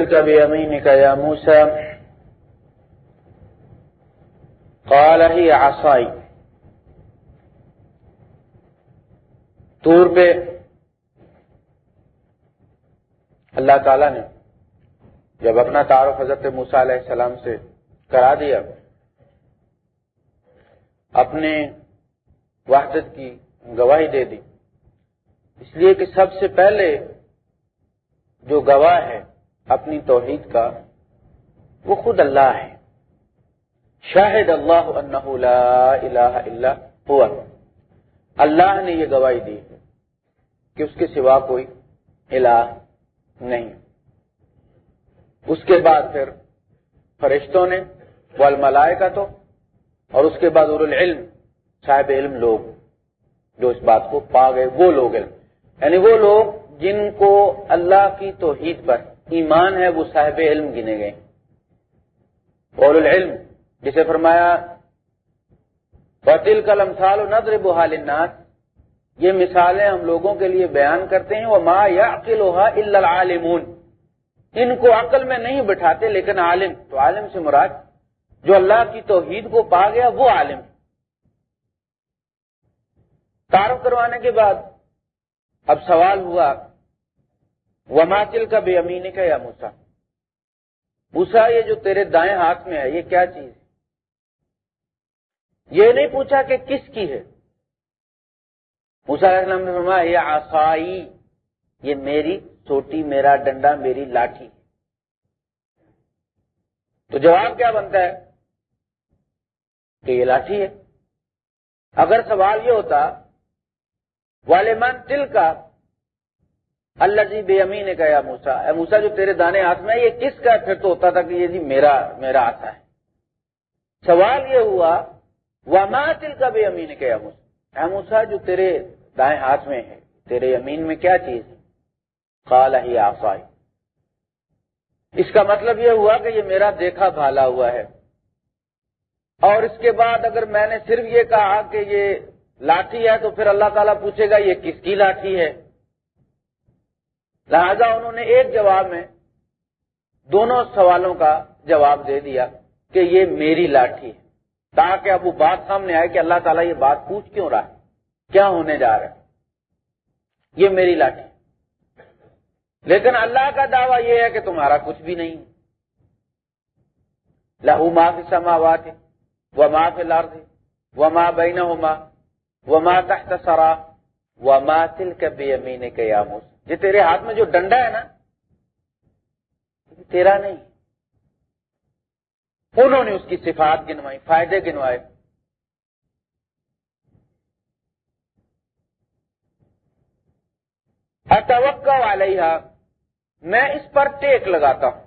بيمينك يا موسى. قال، هي عصاي. طور پہ اللہ تعالی نے جب اپنا تعارف حضرت موسا علیہ السلام سے کرا دیا، اپنے وحدت کی گواہی دے دی۔ اس لیے کہ سب سے پہلے جو گواہ ہے اپنی توحید کا، وہ خود اللہ ہے۔ شاہد اللہ انہ لا الہ الا ہوا۔ اللہ نے یہ گواہی دی کہ اس کے سوا کوئی الہ نہیں۔ اس کے بعد پھر فرشتوں نے والملائے کا تو اور اس کے بعد العلم صاحب علم لوگ جو اس بات کو پا گئے، وہ لوگ علم یعنی وہ لوگ جن کو اللہ کی توحید پر ایمان ہے، وہ صاحب علم گنے گئے۔ اور العلم، جسے فرمایا بطل کل امسال و نظر بحال الناس یہ مثالیں ہم لوگوں کے لیے بیان کرتے ہیں۔ وہ ما یا عقل العالمون۔ ان کو عقل میں نہیں بٹھاتے، لیکن عالم، تو عالم سے مراد، جو اللہ کی توحید کو پا گیا، وہ عالم۔ تعارف کروانے کے بعد اب سوال ہوا وماچل کا بے امین کا یا موسا موسا یہ جو تیرے دائیں ہاتھ میں ہے، یہ کیا چیز یہ نہیں پوچھا کہ کس کی ہے۔ موسا علیہ السلام نے فرمایا، یہ آسائی یہ میری چھوٹی میرا ڈنڈا، میری لاٹھی۔ تو جواب کیا بنتا ہے؟ کہ یہ لاٹھی ہے۔ اگر سوال یہ ہوتا والمان تل کا اللہ جی بے امی نے کہا موسا اے موسا جو تیرے دانے ہاتھ میں یہ کس کا پھر تو ہوتا تھا کہ یہ جی میرا میرا آتا ہے؟ سوال یہ ہوا، وما تل کا بے امی نے کہا موسا اے موسا جو تیرے دائیں ہاتھ میں ہے تیرے امین میں کیا چیز؟ ہے قال ہی آفائی اس کا مطلب یہ ہوا کہ یہ میرا دیکھا بھالا ہوا ہے۔ اور اس کے بعد اگر میں نے صرف یہ کہا کہ یہ لاٹھی ہے، تو پھر اللہ تعالیٰ پوچھے گا یہ کس کی لاٹھی ہے؟ لہذا انہوں نے ایک جواب میں دونوں سوالوں کا جواب دے دیا کہ یہ میری لاٹھی ہے۔ تاکہ اب وہ بات سامنے آئے کہ اللہ تعالیٰ یہ بات پوچھ کیوں رہا ہے؟ کیا ہونے جا رہا ہے؟ یہ میری لاٹھی۔ لیکن اللہ کا دعویٰ یہ ہے کہ تمہارا کچھ بھی نہیں۔ لہو ماں کی سماوات وہ ماں پہ لار وہ ماں بہن ہوما وہ ماں تحت سرا وہ ماں تل کے بے امین کے یہ تیرے ہاتھ میں جو ڈنڈا ہے نا تیرا نہیں۔ انہوں نے اس کی صفات گنوائی، فائدے گنوائے۔ اتوقع والیہ میں اس پر ٹیک لگاتا ہوں۔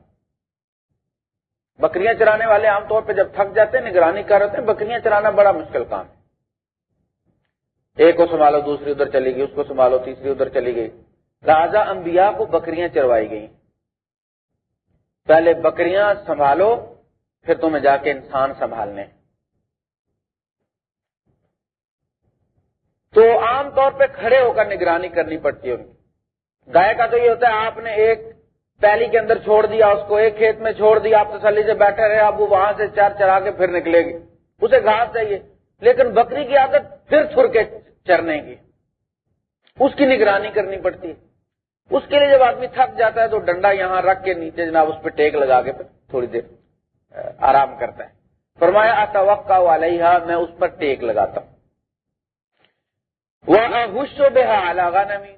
بکریاں چرانے والے عام طور پہ جب تھک جاتے ہیں، نگرانی کر رہے ہیں، بکریاں چرانا بڑا مشکل کام ہے۔ ایک کو سنبھالو، دوسری ادھر چلی گئی، اس کو سنبھالو، تیسری ادھر چلی گئی۔ راجا انبیاء کو بکریاں چروائی گئی پہلے بکریاں سنبھالو، پھر تمہیں جا کے انسان سنبھالنے۔ تو عام طور پہ کھڑے ہو کر نگرانی کرنی پڑتی ہے ان کی۔ گائے کا تو یہ ہوتا ہے، آپ نے ایک پیلی کے اندر چھوڑ دیا، اس کو ایک کھیت میں چھوڑ دیا، آپ تسلی سے بیٹھے رہے، اب وہ وہاں سے چار چرا کے پھر نکلے گی۔ اسے گھاس چاہیے، لیکن بکری کی عادت پھر چھر کے چرنے کی۔ اس کی نگرانی کرنی پڑتی ہے۔ اس کے لیے جب آدمی تھک جاتا ہے تو ڈنڈا یہاں رکھ کے نیچے جناب اس پہ ٹیک لگا کے تھوڑی دیر آرام کرتا ہے۔ فرمایا توقع والیہ میں اس پر ٹیک لگاتا ہوں۔ وہ بے حالا نمی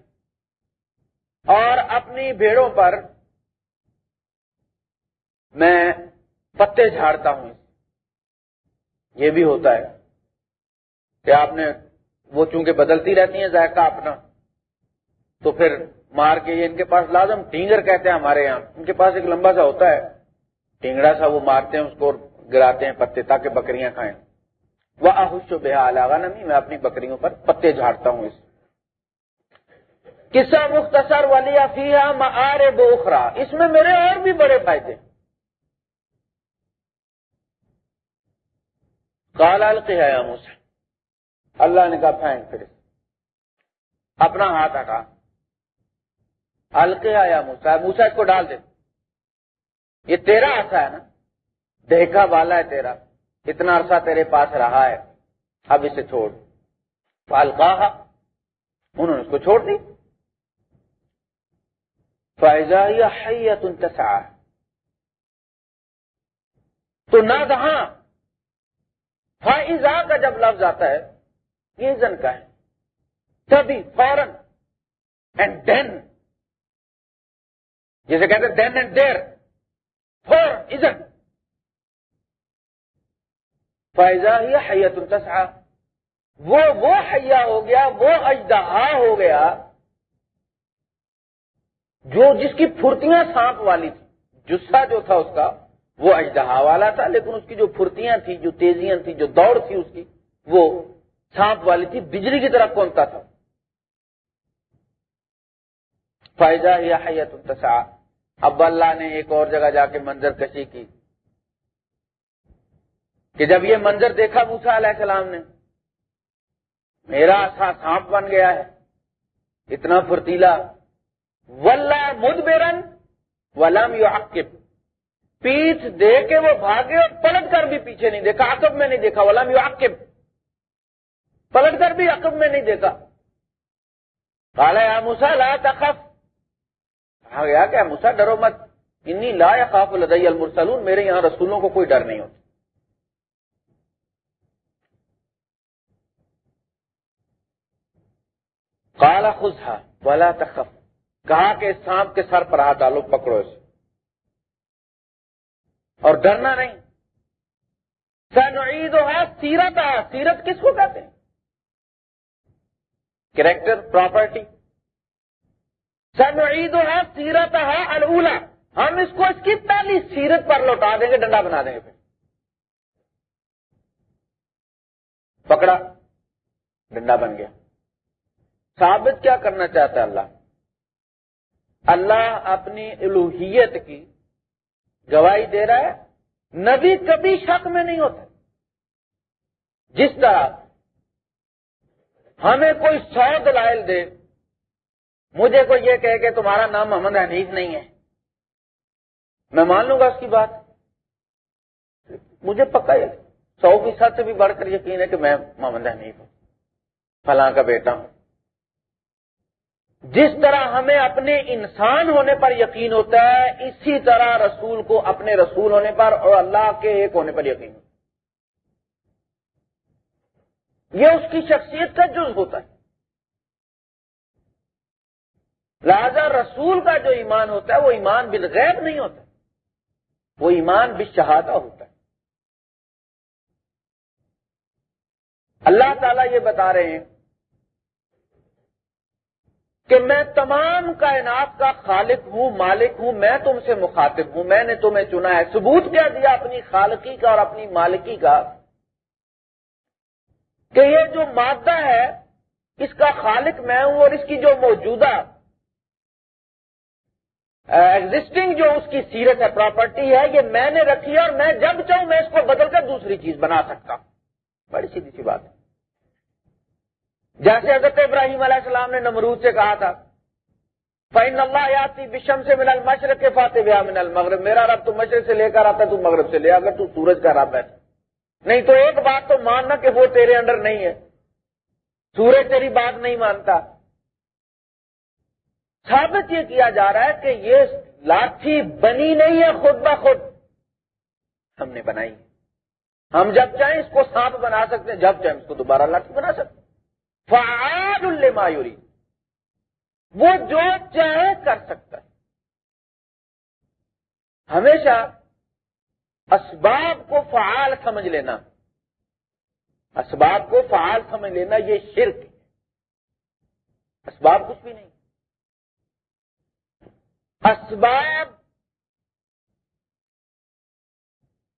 اور اپنی بھیڑوں پر میں پتے جھاڑتا ہوں۔ یہ بھی ہوتا ہے کہ آپ نے وہ چونکہ بدلتی رہتی ہیں، ذائقہ اپنا، تو پھر مار کے یہ ان کے پاس لازم ٹینگر کہتے ہیں ہمارے یہاں۔ ان کے پاس ایک لمبا سا ہوتا ہے۔ ٹینگڑا سا وہ مارتے ہیں، اس کو گراتے ہیں پتے تاکہ بکریاں کھائیں۔ وہ آہوش و بے نمی میں اپنی بکریوں پر پتے جھاڑتا ہوں اس۔ قصہ مختصر والی افیہ مار بوخرا اس میں میرے اور بھی بڑے فائدے۔ کال القیا مجھ اللہ نے کہا، پھینک پھر۔ اپنا ہاتھ ہٹا۔ ہلکے آیا موسا موسا اس کو ڈال دے یہ تیرا ایسا ہے نا؟ دیکھا والا ہے تیرا۔ اتنا عرصہ تیرے پاس رہا ہے۔ اب اسے چھوڑ۔ فالکا انہوں نے اس کو چھوڑ دی۔ فائزہ یا حیت تو نہ دہاں۔ فائزہ کا جب لفظ آتا ہے، یہ زن کا ہے۔ تبھی فورن اینڈ دین جیسے کہتے ہیں دین اینڈ دیر فور ازن فائزہ ہی حیت التسعہ وہ وہ حیا ہو گیا، وہ اجدہا ہو گیا جو جس کی پھرتیاں سانپ والی تھی. جسا جو تھا اس کا، وہ اجدہا والا تھا، لیکن اس کی جو پھرتیاں تھیں، جو تیزیاں تھیں، جو دوڑ تھی اس کی، وہ سانپ والی تھی. بجلی کی طرح کونتا تھا. فائدہ یا حیت التسا اب اللہ نے ایک اور جگہ جا کے منظر کشی کی۔ کہ جب یہ منظر دیکھا موسا علیہ السلام نے، میرا سا سانپ بن گیا ہے، اتنا فرتیلا۔ ولہ مدبرن ولم یو پیٹھ دے کے وہ بھاگے اور پلٹ کر بھی پیچھے نہیں دیکھا۔ عقب میں نہیں دیکھا۔ ولم یو پلٹ کر بھی عقب میں نہیں دیکھا۔ کالا یا موسا لا تخف۔ کہا گیا کہ موسا ڈرو مت۔ انی لا یا خاف المرسلون، میرے یہاں رسولوں کو کوئی ڈر نہیں ہوتا۔ کالا خوش ولا تخف۔ کہا کہ سانپ کے سر پر ہاتھ ڈالو، پکڑو اسے۔ اور ڈرنا نہیں۔ سن عید سیرت ہے سیرت کس کو کہتے ہیں؟ Character, property. سن عید ہے سیرت ہے الولا ہم اس کو اس کی پہلی سیرت پر لوٹا دیں گے، ڈنڈا بنا دیں گے۔ پھر پکڑا، ڈنڈا بن گیا۔ ثابت کیا کرنا چاہتا ہے اللہ؟ اللہ اپنی الوحیت کی گواہی دے رہا ہے، نبی کبھی شک میں نہیں ہوتا۔ جس طرح ہمیں کوئی سو دلائل دے مجھے کوئی یہ کہے کہ تمہارا نام محمد حنیف نہیں ہے۔ میں مان لوں گا اس کی بات۔ مجھے پکا ہے سو فیصد سے بھی بڑھ کر یقین ہے کہ میں محمد حنیف ہوں۔ فلاں کا بیٹا ہوں۔ جس طرح ہمیں اپنے انسان ہونے پر یقین ہوتا ہے، اسی طرح رسول کو اپنے رسول ہونے پر اور اللہ کے ایک ہونے پر یقین ہوتا ہے۔ یہ اس کی شخصیت کا جز ہوتا ہے۔ لہذا رسول کا جو ایمان ہوتا ہے، وہ ایمان بالغیب نہیں ہوتا۔ وہ ایمان بالشہادہ ہوتا ہے۔ اللہ تعالیٰ یہ بتا رہے ہیں کہ میں تمام کائنات کا خالق ہوں، مالک ہوں، میں تم سے مخاطب ہوں۔ میں نے تمہیں چنا ہے، ثبوت کیا دیا اپنی خالقی کا اور اپنی مالکی کا کہ یہ جو مادہ ہے، اس کا خالق میں ہوں اور اس کی جو موجودہ Uh, ایگزٹنگ جو اس کی سیرت ہے پراپرٹی ہے، یہ میں نے رکھی ہے اور میں جب چاہوں میں اس کو بدل کر دوسری چیز بنا سکتا ہوں۔ بڑی سیدھی سی بات ہے۔ جیسے حضرت ابراہیم علیہ السلام نے نمرود سے کہا تھا فائن اللہ یاتی بشم سے ملال مشرق کے فاتح بیا من المغرب۔ میرا رب تو مشرق سے لے کر آتا تو مغرب سے لے، اگر تو سورج کا رب ہے۔ نہیں تو ایک بات تو ماننا کہ وہ تیرے انڈر نہیں ہے۔ سورج تیری بات نہیں مانتا۔ ثابت یہ کیا جا رہا ہے کہ یہ لاٹھی بنی نہیں ہے خود بخود۔ ہم نے بنائی۔ ہم جب چاہیں اس کو سانپ بنا سکتے ہیں، جب چاہیں اس کو دوبارہ لاٹھی بنا سکتے فعال مایوری وہ جو چاہے کر سکتا ہے۔ ہمیشہ اسباب کو فعال سمجھ لینا۔ اسباب کو فعال سمجھ لینا یہ شرک ہے۔ اسباب کچھ بھی نہیں۔ اسباب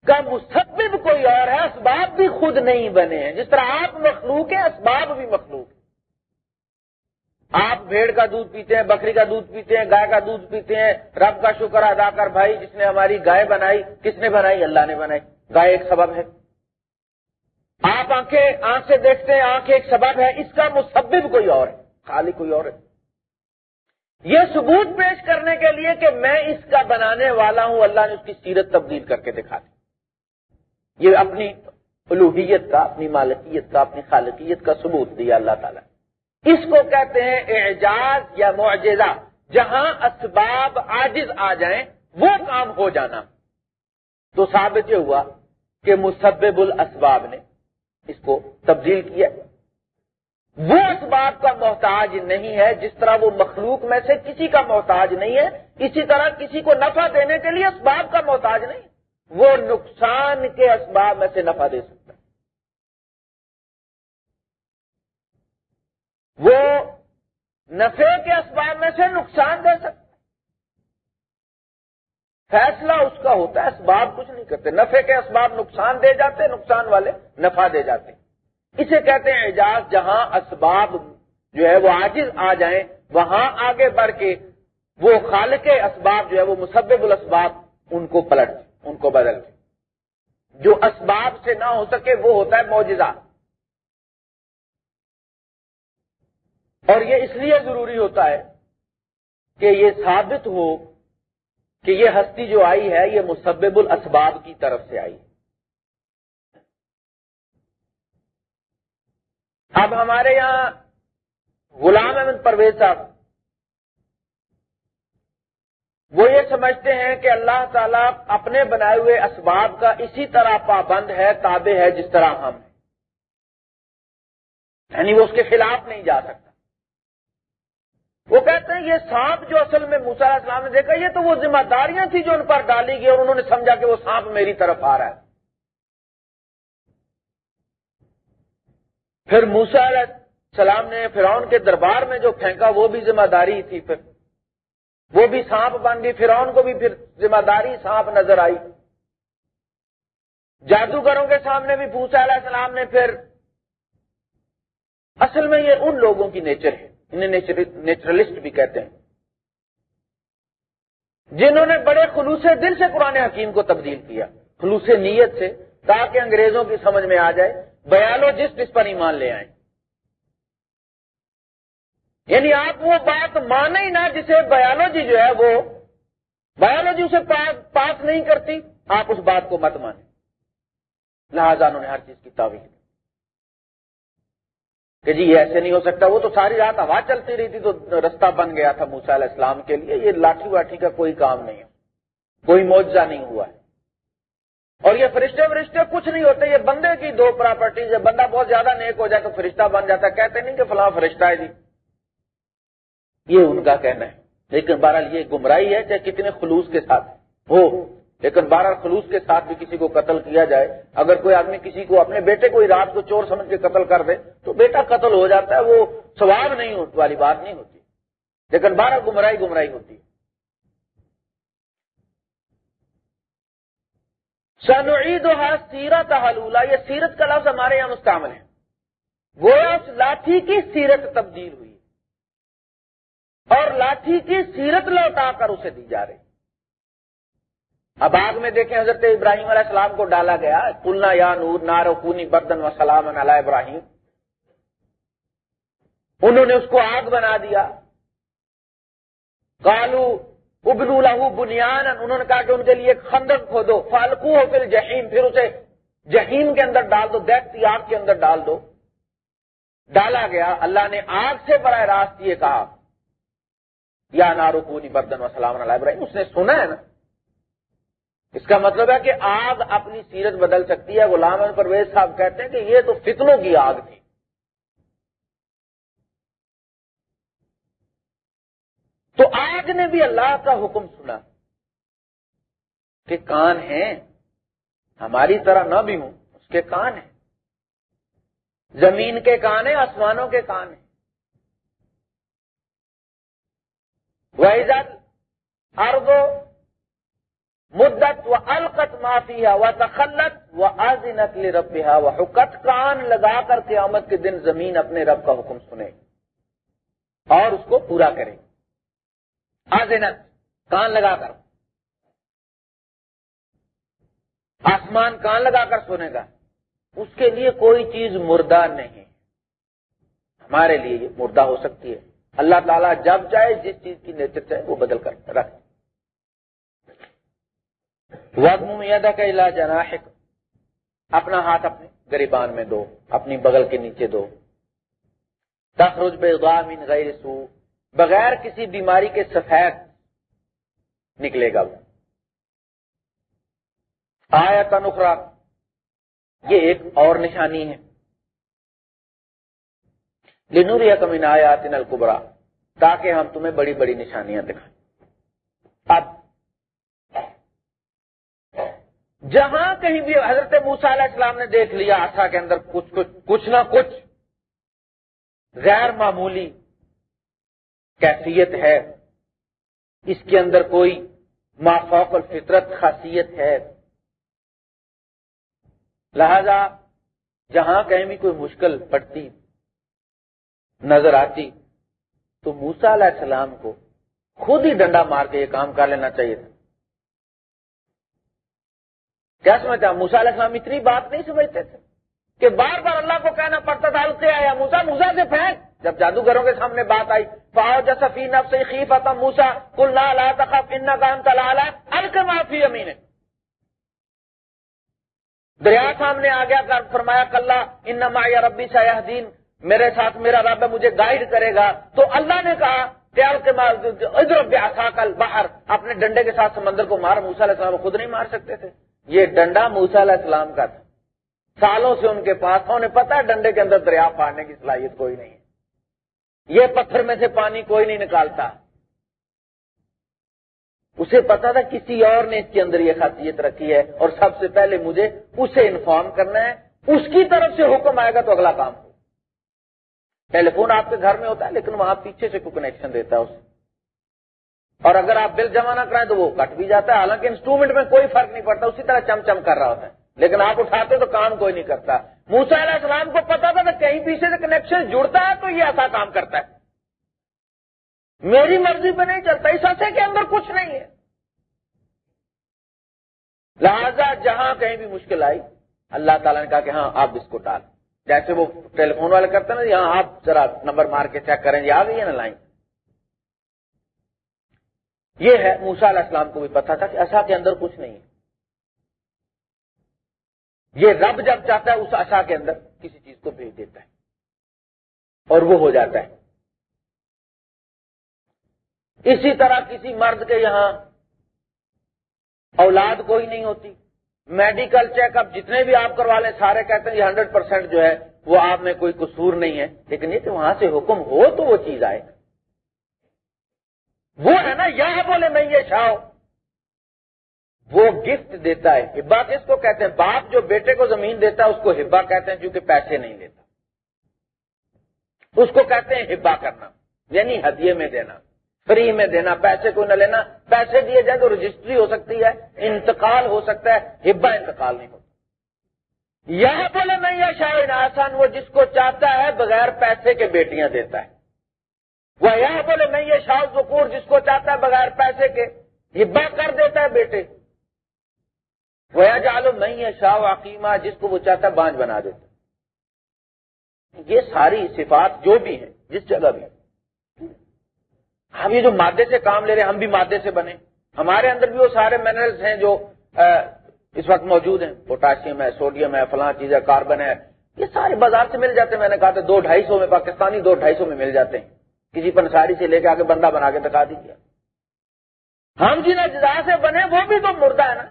کا مسبب کوئی اور ہے، اسباب بھی خود نہیں بنے ہیں۔ جس طرح آپ مخلوق ہیں، اسباب بھی مخلوق ہیں۔ آپ بھیڑ کا دودھ پیتے ہیں، بکری کا دودھ پیتے ہیں، گائے کا دودھ پیتے ہیں، رب کا شکر ادا کر بھائی، جس نے ہماری گائے بنائی، کس نے بنائی؟ اللہ نے بنائی۔ گائے ایک سبب ہے۔ آپ آنکھیں، آنکھ سے دیکھتے ہیں، آنکھ ایک سبب ہے۔ اس کا مسبب کوئی اور ہے خالی کوئی اور ہے۔ یہ ثبوت پیش کرنے کے لیے کہ میں اس کا بنانے والا ہوں، اللہ نے اس کی سیرت تبدیل کر کے دکھا دی۔ یہ اپنی الوحیت کا، اپنی مالکیت کا، اپنی خالقیت کا ثبوت دیا اللہ تعالیٰ۔ اس کو کہتے ہیں اعجاز یا معجزہ۔ جہاں اسباب عاجز آ جائیں، وہ کام ہو جانا۔ تو ثابت یہ ہوا کہ مسبب الاسباب نے اس کو تبدیل کیا۔ وہ اسباب کا محتاج نہیں ہے جس طرح وہ مخلوق میں سے کسی کا محتاج نہیں ہے، اسی طرح کسی کو نفع دینے کے لیے اسباب کا محتاج نہیں۔ وہ نقصان کے اسباب میں سے نفع دے سکتا وہ نفے کے اسباب میں سے نقصان دے سکتا فیصلہ اس کا ہوتا ہے، اسباب کچھ نہیں کرتے۔ نفے کے اسباب نقصان دے جاتے، نقصان والے نفع دے جاتے۔ اسے کہتے ہیں اعجاز، جہاں اسباب جو ہے وہ عاجز آ جائیں، وہاں آگے بڑھ کے وہ خالق اسباب جو ہے وہ مسبب الاسباب ان کو پلٹ ان کو بدل جو اسباب سے نہ ہو سکے وہ ہوتا ہے موجزہ اور یہ اس لیے ضروری ہوتا ہے کہ یہ ثابت ہو کہ یہ ہستی جو آئی ہے، یہ مسبب الاسباب کی طرف سے آئی۔ ہے اب ہمارے یہاں غلام احمد پرویز صاحب، وہ یہ سمجھتے ہیں کہ اللہ تعالیٰ اپنے بنائے ہوئے اسباب کا اسی طرح پابند ہے، تابع ہے جس طرح ہم ہیں۔ یعنی وہ اس کے خلاف نہیں جا سکتا۔ وہ کہتے ہیں یہ سانپ جو اصل میں موسا علیہ السلام نے دیکھا، یہ تو وہ ذمہ داریاں تھیں جو ان پر ڈالی گئی اور انہوں نے سمجھا کہ وہ سانپ میری طرف آ رہا ہے۔ پھر موسا علیہ السلام نے فرعون کے دربار میں جو پھینکا، وہ بھی ذمہ داری تھی پھر۔ وہ بھی سانپ بن گئی، فرعون کو بھی پھر ذمہ داری سانپ نظر آئی۔ جادوگروں کے سامنے بھی موسا علیہ السلام نے پھر اصل میں یہ ان لوگوں کی نیچر ہے، انہیں نیچرلسٹ بھی کہتے ہیں۔ جنہوں نے بڑے خلوص دل سے قرآن حکیم کو تبدیل کیا خلوص نیت سے، تاکہ انگریزوں کی سمجھ میں آ جائے۔ بیالوجسٹ اس پر ایمان لے آئیں۔ یعنی آپ وہ بات مانیں ہی نہ جسے بایولوجی جو ہے وہ بایولوجی اسے پاس نہیں کرتی، آپ اس بات کو مت مانیں۔ لہذا انہوں نے ہر چیز کی تعویذ کہ جی یہ ایسے نہیں ہو سکتا، وہ تو ساری رات ہوا چلتی رہی تھی تو رستہ بن گیا تھا موسا علیہ السلام کے لیے، یہ لاٹھی واٹھی کا کوئی کام نہیں ہے۔ کوئی معجزہ نہیں ہوا ہے۔ اور یہ فرشتے فرشتے کچھ نہیں ہوتے، یہ بندے کی دو پراپرٹیز ہے بندہ بہت زیادہ نیک ہو جائے تو فرشتہ بن جاتا ہے۔ کہتے نہیں کہ فلاں فرشتہ ہے جی۔ یہ ان کا کہنا ہے۔ لیکن بہرحال یہ گمراہی ہے چاہے کتنے خلوص کے ساتھ۔ ہو لیکن بارہ خلوص کے ساتھ بھی کسی کو قتل کیا جائے۔ اگر کوئی آدمی کسی کو اپنے بیٹے کو رات کو چور سمجھ کے قتل کر دے، تو بیٹا قتل ہو جاتا ہے، وہ سواب نہیں والی بات نہیں ہوتی۔ لیکن بارہ گمراہی گمراہی ہوتی سنعید سیرت حلولہ یہ سیرت کا لفظ ہمارے یہاں مستعمل ہے۔ وہ اس لاٹھی کی سیرت تبدیل ہوئی اور لاٹھی کی سیرت لوٹا کر اسے دی جا رہی اب آگ میں دیکھیں حضرت ابراہیم علیہ السلام کو ڈالا گیا۔ کلنا یا نور نار کونی بردن و سلام علیہ ابراہیم۔ انہوں نے اس کو آگ بنا دیا۔ کالو ابلو لہو بنیان انہوں نے کہا کہ ان کے لیے خندق کھودو فالکو ہو پھر جہیم پھر اسے جہیم کے اندر ڈال دو دیکھتی آگ کے اندر ڈال دو۔ ڈالا گیا، اللہ نے آگ سے براہ راست یہ کہا، یا نارو کونی بردن و سلام علیہ ابراہیم، اس نے سنا ہے نا؟ اس کا مطلب ہے کہ آگ اپنی سیرت بدل سکتی ہے، غلام پرویز صاحب کہتے ہیں کہ یہ تو فتنوں کی آگ تھی۔ تو آگ نے بھی اللہ کا حکم سنا کہ کان ہیں، ہماری طرح نہ بھی ہوں، اس کے کان ہیں۔ زمین کے کان ہیں، آسمانوں کے کان ہیں۔ وحیدت ارگو مدت و القت معافی و تخلت و آزینت رب و حکت کان لگا کر قیامت کے دن زمین اپنے رب کا حکم سنے اور اس کو پورا کرے۔ آزینت کان لگا کر۔ آسمان کان لگا کر سنے گا اس کے لیے کوئی چیز مردہ نہیں۔ ہمارے لیے یہ مردہ ہو سکتی ہے۔ اللہ تعالیٰ جب چاہے جس چیز کی نیچر چاہے وہ بدل کر رکھ۔ وزم میدا کا علاج جناحک اپنا ہاتھ اپنے گریبان میں دو، اپنی بغل کے نیچے دو۔ تخرج بے من غیر سو بغیر کسی بیماری کے سفید نکلے گا وہ۔ آیا تنخرا یہ ایک اور نشانی ہے۔ لنوریا کمین آیا تین القبرا تاکہ ہم تمہیں بڑی بڑی نشانیاں دکھائیں۔ اب، جہاں کہیں بھی حضرت موسا علیہ السلام نے دیکھ لیا، آسا کے اندر کچھ کچھ کچھ نہ کچھ غیر معمولی کیفیت ہے۔ اس کے اندر کوئی مافوق الفطرت خاصیت ہے۔ لہذا جہاں کہیں بھی کوئی مشکل پڑتی، نظر آتی، تو موسا علیہ السلام کو خود ہی ڈنڈا مار کے یہ کام کر لینا چاہیے تھا۔ کیا سمجھتا موسا علیہ السلام اتنی بات نہیں سمجھتے تھے کہ بار بار اللہ کو کہنا پڑتا تھا القے آیا موسا موسا سے پھینک۔ جب جادوگروں کے سامنے بات آئی فاؤ جسفی نف سے خیف آتا موسا کل لا تخف ان کام تلا الک معافی امین دریا سامنے آ گیا فرمایا کل ان مایا ربی سیاح دین میرے ساتھ میرا رب مجھے گائیڈ کرے گا۔ تو اللہ نے کہا تیار کے ادھر کل باہر اپنے ڈنڈے کے ساتھ سمندر کو مار موسا علیہ السلام خود نہیں مار سکتے تھے۔ یہ ڈنڈا موسا علیہ السلام کا تھا۔ سالوں سے ان کے پاس، انہیں پتا ڈنڈے کے اندر دریا پھاڑنے کی صلاحیت کوئی نہیں ہے۔ یہ پتھر میں سے پانی کوئی نہیں نکالتا۔ اسے پتا تھا کسی اور نے اس کے اندر یہ خاصیت رکھی ہے اور سب سے پہلے مجھے اسے انفارم کرنا ہے۔ اس کی طرف سے حکم آئے گا تو اگلا کام۔ ہو ٹیلی فون آپ کے گھر میں ہوتا ہے لیکن وہاں پیچھے سے کوئی کنیکشن دیتا ہے اسے اور اگر آپ بل جمع نہ کرائیں تو وہ کٹ بھی جاتا ہے۔ حالانکہ انسٹرومنٹ میں کوئی فرق نہیں پڑتا، اسی طرح چم چم کر رہا ہوتا ہے۔ لیکن آپ اٹھاتے تو کام کوئی نہیں کرتا۔ موسا علیہ السلام کو پتا تھا کہ کہیں پیچھے سے کنیکشن جڑتا ہے تو یہ ایسا کام کرتا ہے۔ میری مرضی پہ نہیں چلتا، اس ایسے کے اندر کچھ نہیں ہے۔ لہذا جہاں کہیں بھی مشکل آئی، اللہ تعالیٰ نے کہا کہ ہاں آپ اس کو ڈال جیسے وہ ٹیلی فون والے کرتے ہیں نا، یہاں آپ ذرا نمبر مار کے چیک کریں گے، آ گئی ہے نا لائن یہ ہے موسا علیہ السلام کو بھی پتا تھا کہ ایسا کے اندر کچھ نہیں ہے۔ یہ رب جب چاہتا ہے اس آشا کے اندر کسی چیز کو بھیج دیتا ہے اور وہ ہو جاتا ہے۔ اسی طرح کسی مرد کے یہاں اولاد کوئی نہیں ہوتی۔ میڈیکل چیک اپ جتنے بھی آپ کروا لیں، سارے کہتے ہیں یہ ہنڈریڈ پرسینٹ جو ہے وہ آپ میں کوئی قصور نہیں ہے، لیکن یہ کہ وہاں سے حکم ہو تو وہ چیز آئے۔ وہ ہے نا یہ بولے میں یہ شاؤ وہ گفٹ دیتا ہے ہبا کس کو کہتے ہیں؟ باپ جو بیٹے کو زمین دیتا ہے، اس کو ہبا کہتے ہیں کیونکہ پیسے نہیں دیتا۔ اس کو کہتے ہیں ہبا کرنا یعنی ہدیے میں دینا، فری میں دینا، پیسے کو نہ لینا، پیسے دیے جائیں تو رجسٹری ہو سکتی ہے، انتقال ہو سکتا ہے ہبا انتقال نہیں ہوتا۔ یہ بولے میں یہ شاید آسان وہ جس کو چاہتا ہے بغیر پیسے کے بیٹیاں دیتا ہے۔ وہ یہ بولے میں یہ شاہ ذکور، جس کو چاہتا ہے بغیر پیسے کے ہبا کر دیتا ہے بیٹے۔ وہ جالو میں یہ شاہ عقیمہ جس کو وہ چاہتا ہے بانج بنا دیتا یہ ساری صفات جو بھی ہیں، جس جگہ بھی ہم یہ جو مادے سے کام لے رہے ہیں، ہم بھی مادے سے بنے۔ ہمارے اندر بھی وہ سارے منرلس ہیں جو اس وقت موجود ہیں۔ پوٹاشیم ہے، سوڈیم ہے، فلاں چیز ہے، کاربن ہے۔ یہ سارے بازار سے مل جاتے ہیں۔ میں نے کہا تھا دو ڈھائی سو میں، پاکستانی دو ڈھائی سو میں مل جاتے ہیں۔ کسی پنساری سے لے کے آگے بندہ بنا کے دکھا دیجیے ہم جن اجزاء سے بنے، وہ بھی تو مردہ ہے نا۔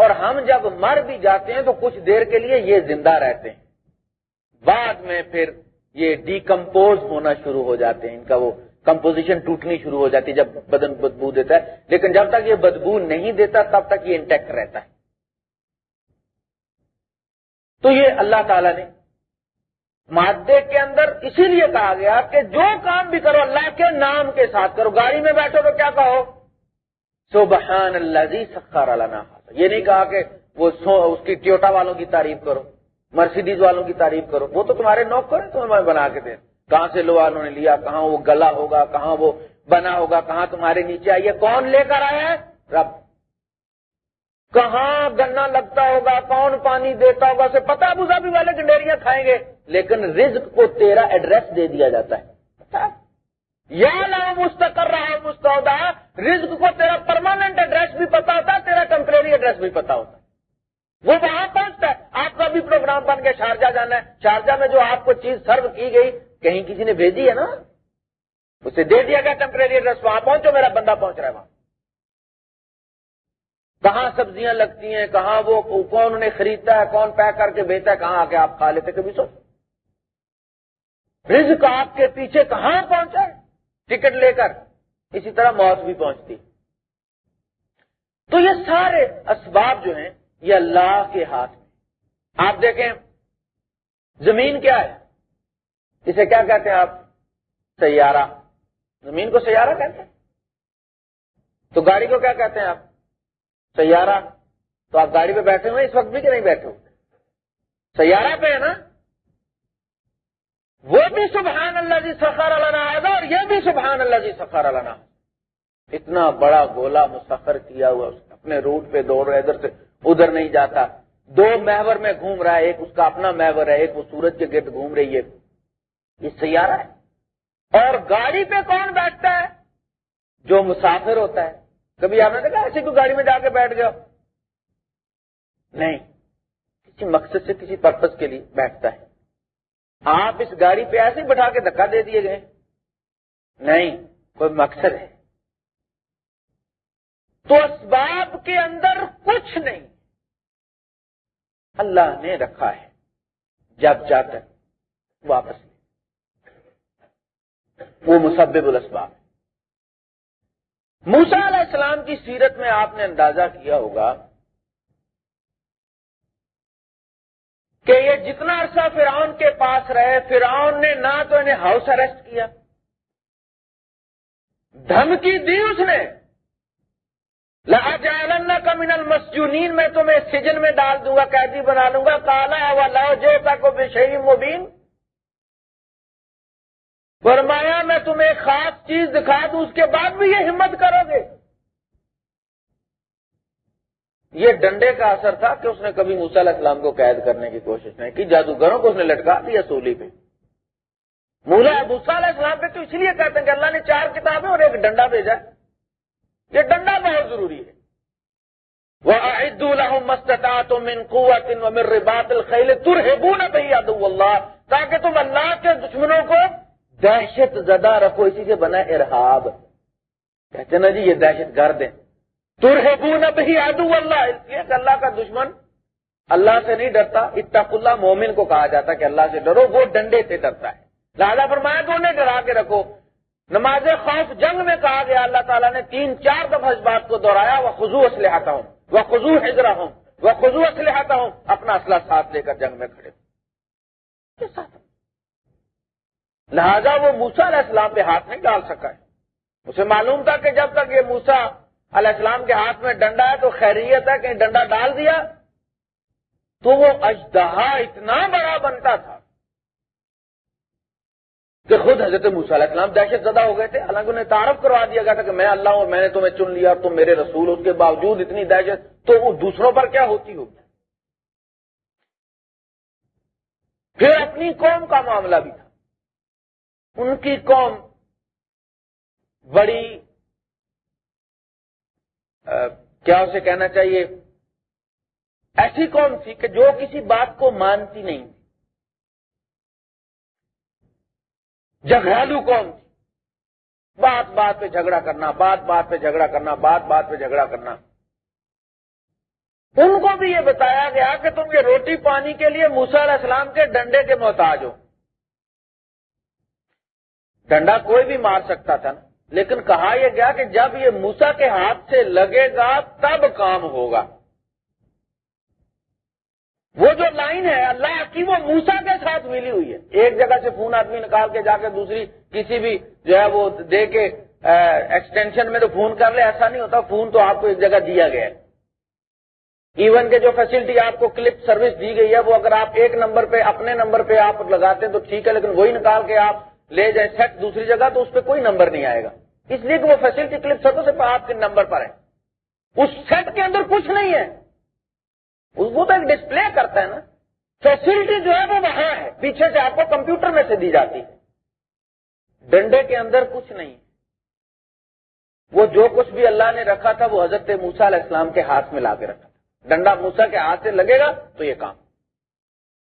اور ہم جب مر بھی جاتے ہیں تو کچھ دیر کے لیے یہ زندہ رہتے ہیں۔ بعد میں پھر یہ ڈیکمپوز ہونا شروع ہو جاتے ہیں۔ ان کا وہ کمپوزیشن ٹوٹنی شروع ہو جاتی ہے جب بدن بدبو دیتا ہے۔ لیکن جب تک یہ بدبو نہیں دیتا، تب تک یہ انٹیکٹ رہتا ہے۔ تو یہ اللہ تعالی نے مادے کے اندر اسی لیے کہا گیا کہ جو کام بھی کرو، اللہ کے نام کے ساتھ کرو۔ گاڑی میں بیٹھو تو کیا کہو؟ سبحان اللہ جی سخار یہ نہیں کہا کہ وہ اس کی ٹیوٹا والوں کی تعریف کرو، مرسیڈیز والوں کی تعریف کرو۔ وہ تو تمہارے نوک کرے تمہیں بنا کے دیں کہاں سے لوہا انہوں نے لیا؟ کہاں وہ گلا ہوگا؟ کہاں وہ بنا ہوگا؟ کہاں تمہارے نیچے آئیے؟ کون لے کر آیا ہے؟ رب۔ کہاں گنا لگتا ہوگا؟ کون پانی دیتا ہوگا؟ اسے پتا بزا بھی والے گنڈیریاں کھائیں گے۔ لیکن رزق کو تیرا ایڈریس دے دیا جاتا ہے۔ یا لا مستقر رہا مستعودا رزق کو تیرا پرماننٹ ایڈریس بھی پتا ہوتا ہے، تیرا ٹمپرری ایڈریس بھی پتا ہوتا ہے۔ وہ وہاں پہنچتا ہے۔ آپ کا بھی پروگرام بن کے شارجہ جانا ہے۔ شارجہ میں جو آپ کو چیز سرو کی گئی، کہیں کسی نے بھیجی ہے نا؟ اسے دے دیا گیا ٹمپرری ایڈریس وہاں پہنچو، میرا بندہ پہنچ رہا ہے وہاں۔ کہاں سبزیاں لگتی ہیں، کہاں وہ، کون انہیں خریدتا ہے، کون پیک کر کے بیچتا ہے، کہاں آ کے آپ کھا لیتے کبھی سو۔ رزق آپ کے پیچھے کہاں پہنچا ہے؟ ٹکٹ لے کر۔ اسی طرح موت بھی پہنچتی۔ تو یہ سارے اسباب جو ہیں، یہ اللہ کے ہاتھ میں۔ آپ دیکھیں، زمین کیا ہے؟ اسے کیا کہتے ہیں آپ؟ سیارہ۔ زمین کو سیارہ کہتے ہیں؟ تو گاڑی کو کیا کہتے ہیں آپ؟ سیارہ۔ تو آپ گاڑی پہ بیٹھے ہوئے اس وقت بھی کہ نہیں بیٹھے ہوئے؟ سیارہ پہ ہے نا؟ وہ بھی سبحان اللہ جی سفار علنا آئے گا اور یہ بھی سبحان اللہ جی سفار علنا اتنا بڑا گولا مسفر کیا ہوا اپنے روٹ پہ دوڑ رہا، ادھر سے ادھر نہیں جاتا۔ دو محور میں گھوم رہا ہے، ایک اس کا اپنا محور ہے، ایک وہ سورج کے گرد گھوم رہی ہے۔ یہ سیارہ ہے۔ اور گاڑی پہ کون بیٹھتا ہے؟ جو مسافر ہوتا ہے۔ کبھی آپ نے دیکھا ایسی کوئی گاڑی میں جا کے بیٹھ گیا؟ نہیں۔ کسی مقصد سے، کسی پرپز کے لیے بیٹھتا ہے۔ آپ اس گاڑی پہ ایسے بٹھا کے دھکا دے دیے گئے نہیں، کوئی مقصد ہے۔ تو اسباب کے اندر کچھ نہیں۔ اللہ نے رکھا ہے۔ جب جا کر واپس۔ وہ مسبب الاسباب۔ موسا علیہ السلام کی سیرت میں آپ نے اندازہ کیا ہوگا کہ یہ جتنا عرصہ فرعون کے پاس رہے، فرعون نے نہ تو انہیں ہاؤس اریسٹ کیا۔ دھمکی دی اس نے۔ لاجالن کا من المسجونین میں تمہیں سجن میں ڈال دوں گا، قیدی بنا لوں گا۔ کالا و لاؤ جے تک بشئی مبین فرمایا، میں تمہیں خاص چیز دکھا دوں، اس کے بعد بھی یہ ہمت کرو گے۔ یہ ڈنڈے کا اثر تھا کہ اس نے کبھی موسا علیہ السلام کو قید کرنے کی کوشش نہیں کی، جادوگروں کو اس نے لٹکا دیا سولی پہ۔ مولا موسا علیہ السلام پہ تو اس لیے کہتے ہیں کہ اللہ نے چار کتابیں اور ایک ڈنڈا بھیجا۔ یہ ڈنڈا بہت ضروری ہے۔ وہ عید قوت الخیل نہ اللہ تاکہ تم اللہ کے دشمنوں کو دہشت زدہ رکھو، اسی سے بنا ارحاب کہتے نا جی یہ دہشت گرد ہیں۔ ترہبون بھی ادو اللہ۔ اس لیے کہ اللہ کا دشمن اللہ سے نہیں ڈرتا، اتق اللہ، مومن کو کہا جاتا کہ اللہ سے ڈرو، وہ ڈنڈے سے ڈرتا ہے۔ لالا فرمایا تو انہیں ڈرا کے رکھو۔ نماز خوف جنگ میں کہا گیا، اللہ تعالیٰ نے تین، چار دفعہ اس بات کو دہرایا وہ خزو اسلحہ ہوں وہ خزو حضرا ہوں وہ خزو اسلحہ ہوں اپنا اسلحہ ساتھ لے کر جنگ میں کھڑے۔ لہذا وہ موسا علیہ السلام پہ ہاتھ نہیں ڈال سکا ہے۔ اسے معلوم تھا کہ جب تک یہ موسا علیہ السلام کے ہاتھ میں ڈنڈا ہے تو خیریت ہے کہیں ڈنڈا ڈال دیا تو وہ اجدہا اتنا بڑا بنتا تھا کہ خود حضرت موسیٰ علیہ السلام دہشت زدہ ہو گئے تھے۔ حالانکہ انہیں تعارف کروا دیا گیا تھا کہ میں اللہ ہوں، میں نے تمہیں چن لیا اور تم میرے رسول اس کے باوجود اتنی دہشت۔ تو وہ دوسروں پر کیا ہوتی ہوگی؟ پھر اپنی قوم کا معاملہ بھی تھا۔ ان کی قوم بڑی کیا اسے کہنا چاہیے؟ ایسی قوم تھی کہ جو کسی بات کو مانتی نہیں تھی۔ جگالو قوم تھی۔ بات بات پہ جھگڑا کرنا، بات بات پہ جھگڑا کرنا، بات بات پہ جھگڑا کرنا۔ ان کو بھی یہ بتایا گیا کہ تم یہ روٹی پانی کے لیے موسا علیہ السلام کے ڈنڈے کے محتاج ہو۔ ڈنڈا کوئی بھی مار سکتا تھا نا۔ لیکن کہا یہ گیا کہ جب یہ موسا کے ہاتھ سے لگے گا، تب کام ہوگا۔ وہ جو لائن ہے، اللہ کی وہ موسا کے ساتھ ملی ہوئی ہے۔ ایک جگہ سے فون آدمی نکال کے جا کے دوسری کسی بھی جو ہے وہ دے کے ایکسٹینشن میں تو فون کر لے، ایسا نہیں ہوتا۔ فون تو آپ کو ایک جگہ دیا گیا ہے۔ ایون کے جو فیسلٹی آپ کو کلپ سروس دی گئی ہے، وہ اگر آپ ایک نمبر پہ، اپنے نمبر پہ آپ لگاتے ہیں تو ٹھیک ہے، لیکن وہی نکال کے آپ لے جائیں سیٹ دوسری جگہ، تو اس پہ کوئی نمبر نہیں آئے گا۔ اس لیے کہ وہ فیسلٹی کلپ سب سے آپ کے نمبر پر ہے۔ اس سیٹ کے اندر کچھ نہیں ہے۔ وہ تو ایک ڈسپلے کرتا ہے نا۔ فیسلٹی جو ہے وہ وہاں ہے۔ پیچھے سے آپ کو کمپیوٹر میں سے دی جاتی ہے۔ ڈنڈے کے اندر کچھ نہیں۔ وہ جو کچھ بھی اللہ نے رکھا تھا وہ حضرت موسا علیہ السلام کے ہاتھ میں لا کے رکھا تھا۔ ڈنڈا موسا کے ہاتھ سے لگے گا تو یہ کام۔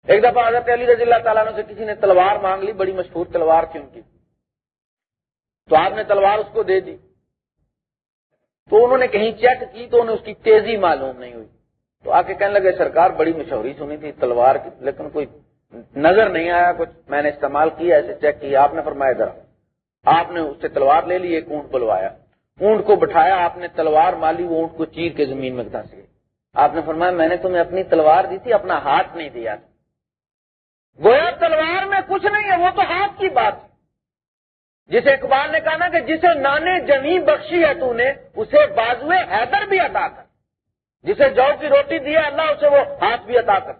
ایک دفعہ حضرت علی رضی اللہ تعالیٰ سے کسی نے تلوار مانگ لی، بڑی مشہور تلوار تھی ان کی۔ تو آپ نے تلوار اس کو دے دی۔ تو انہوں نے کہیں چیک کی تو انہیں اس کی تیزی معلوم نہیں ہوئی۔ تو آ کے کہنے لگے، سرکار بڑی مشہوری سنی تھی تلوار کی، لیکن کوئی نظر نہیں آیا کچھ۔ میں نے استعمال کیا، ایسے چیک کیا۔ آپ نے فرمایا ذرا آپ نے اس سے تلوار لے لی، ایک اونٹ بلوایا۔ اونٹ کو بٹھایا، آپ نے تلوار مالی، وہ اونٹ کو چیر کے زمین میں دھس گئی آپ نے فرمایا، میں نے تمہیں اپنی تلوار دی تھی، اپنا ہاتھ نہیں دیا تھا۔ گویا تلوار میں کچھ نہیں ہے، وہ تو ہاتھ کی بات۔ جسے اقبال نے کہا نا کہ جسے نانے جنی بخشی ہے تو نے، اسے بازو حیدر بھی عطا کر۔ جسے جو کی روٹی دیا اللہ، اسے وہ ہاتھ بھی عطا کر۔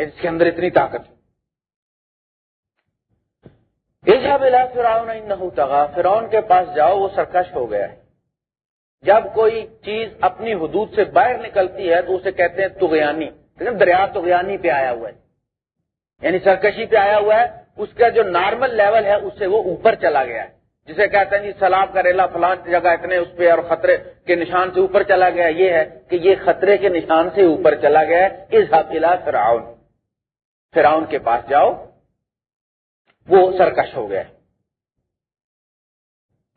اس کے اندر اتنی طاقت ہے۔ بلا فراؤن نہ ہوتا فرعون کے پاس جاؤ، وہ سرکش ہو گیا ہے۔ جب کوئی چیز اپنی حدود سے باہر نکلتی ہے تو اسے کہتے ہیں تغیانی۔ دریا تغیانی پہ آیا ہوا ہے۔ یعنی سرکشی پہ آیا ہوا ہے۔ اس کا جو نارمل لیول ہے، اس سے وہ اوپر چلا گیا ہے۔ جسے کہتے ہیں جی سلاب کا ریلا فلان جگہ اتنے اس پہ اور خطرے کے نشان سے اوپر چلا گیا۔ یہ ہے کہ یہ خطرے کے نشان سے اوپر چلا گیا ہے۔ اس حقیلا فراؤن فراؤن کے پاس جاؤ۔ وہ سرکش ہو گیا۔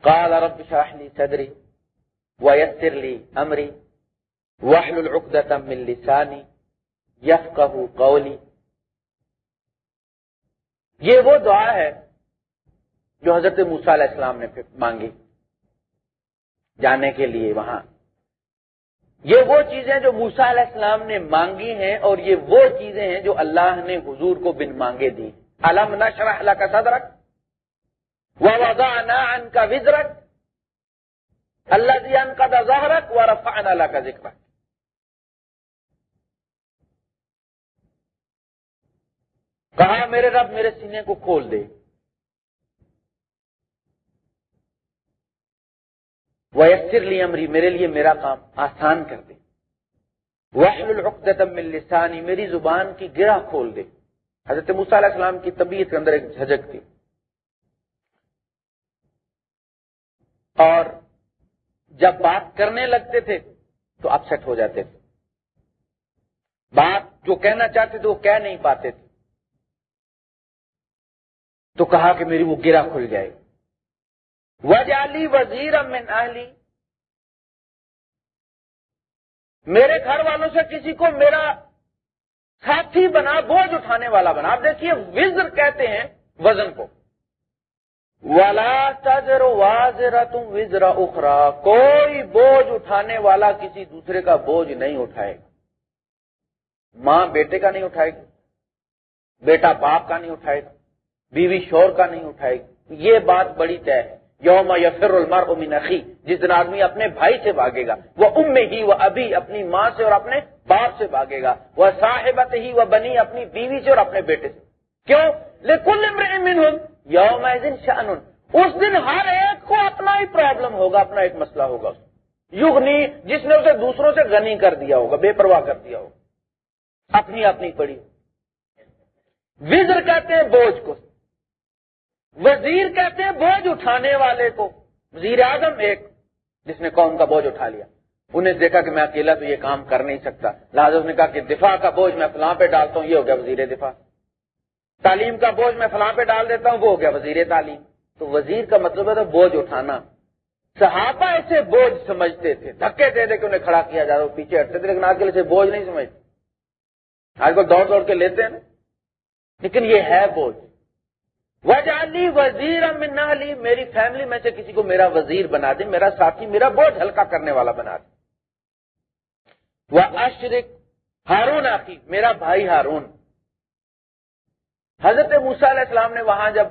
قال رب شاہ لی صدری ویسر لی امری۔ وحل العقدة من لسانی یفقہ قولی۔ یہ وہ دعا ہے جو حضرت موسا علیہ السلام نے مانگی۔ جانے کے لیے وہاں۔ یہ وہ چیزیں جو موسا علیہ السلام نے مانگی ہیں اور یہ وہ چیزیں ہیں جو اللہ نے حضور کو بن مانگے دی۔ علم نہ شرح اللہ کا صدرک وہ ان کا وزرک اللہ جی ان کا دظہرک و رفا اللہ کا ذکر کہا میرے رب میرے سینے کو کھول دے۔ وہ لی امری میرے لیے میرا کام آسان کر دے۔ من لسانی میری زبان کی گرا کھول دے۔ حضرت علیہ السلام کی طبیعت کے اندر ایک جھجک تھی۔ اور جب بات کرنے لگتے تھے تو اپسٹ ہو جاتے تھے۔ بات جو کہنا چاہتے تھے وہ کہہ نہیں پاتے تھے۔ تو کہا کہ میری وہ گرا کھل جائے وجالی وزیر امن اہلی۔ میرے گھر والوں سے کسی کو میرا ساتھی بنا، بوجھ اٹھانے والا بنا۔ آپ دیکھیے، وزر کہتے ہیں وزن کو۔ والا تجر واضر تم وزرا اخرا کوئی بوجھ اٹھانے والا کسی دوسرے کا بوجھ نہیں اٹھائے گا۔ ماں بیٹے کا نہیں اٹھائے گی بیٹا باپ کا نہیں اٹھائے گا۔ بیوی شور کا نہیں اٹھائے گی۔ یہ بات بڑی طے ہے۔ یوم یفر المر من اخی۔ جس دن آدمی اپنے بھائی سے بھاگے گا، وہ ام ہی وہ ابھی اپنی ماں سے اور اپنے باپ سے بھاگے گا۔ وہ صاحبت ہی وہ بنی اپنی بیوی سے اور اپنے بیٹے سے۔ کیوں؟ لیکن یوم شان اس دن ہر ایک کو اپنا ہی پرابلم ہوگا، اپنا ایک مسئلہ ہوگا یغنی، جس نے اسے دوسروں سے غنی کر دیا ہوگا، بے پرواہ کر دیا ہوگا۔ اپنی اپنی پڑی۔ وزر کہتے ہیں بوجھ کو۔ وزیر کہتے ہیں بوجھ اٹھانے والے کو۔ وزیر اعظم ایک، جس نے قوم کا بوجھ اٹھا لیا۔ انہیں دیکھا کہ میں اکیلا تو یہ کام کر نہیں سکتا۔ لہٰذا اس نے کہا کہ دفاع کا بوجھ میں فلاں پہ ڈالتا ہوں، یہ ہو گیا وزیر دفاع۔ تعلیم کا بوجھ میں فلاں پہ ڈال دیتا ہوں، وہ ہو گیا وزیر تعلیم۔ تو وزیر کا مطلب ہے تو بوجھ اٹھانا۔ صحابہ ایسے بوجھ سمجھتے تھے، دھکے دے دے کے انہیں کھڑا کیا جا رہا پیچھے ہٹتے تھے، لیکن آج کل اسے بوجھ نہیں سمجھتے۔ آج کل دوڑ دوڑ کے لیتے ہیں لیکن یہ ہے بوجھ۔ وجالی وزیر امن علی میری فیملی میں سے کسی کو میرا وزیر بنا دے، میرا ساتھی، میرا بوجھ ہلکا کرنے والا بنا دے۔ وہ اشرک ہارون آخی، میرا بھائی ہارون۔ حضرت موسا علیہ السلام نے وہاں جب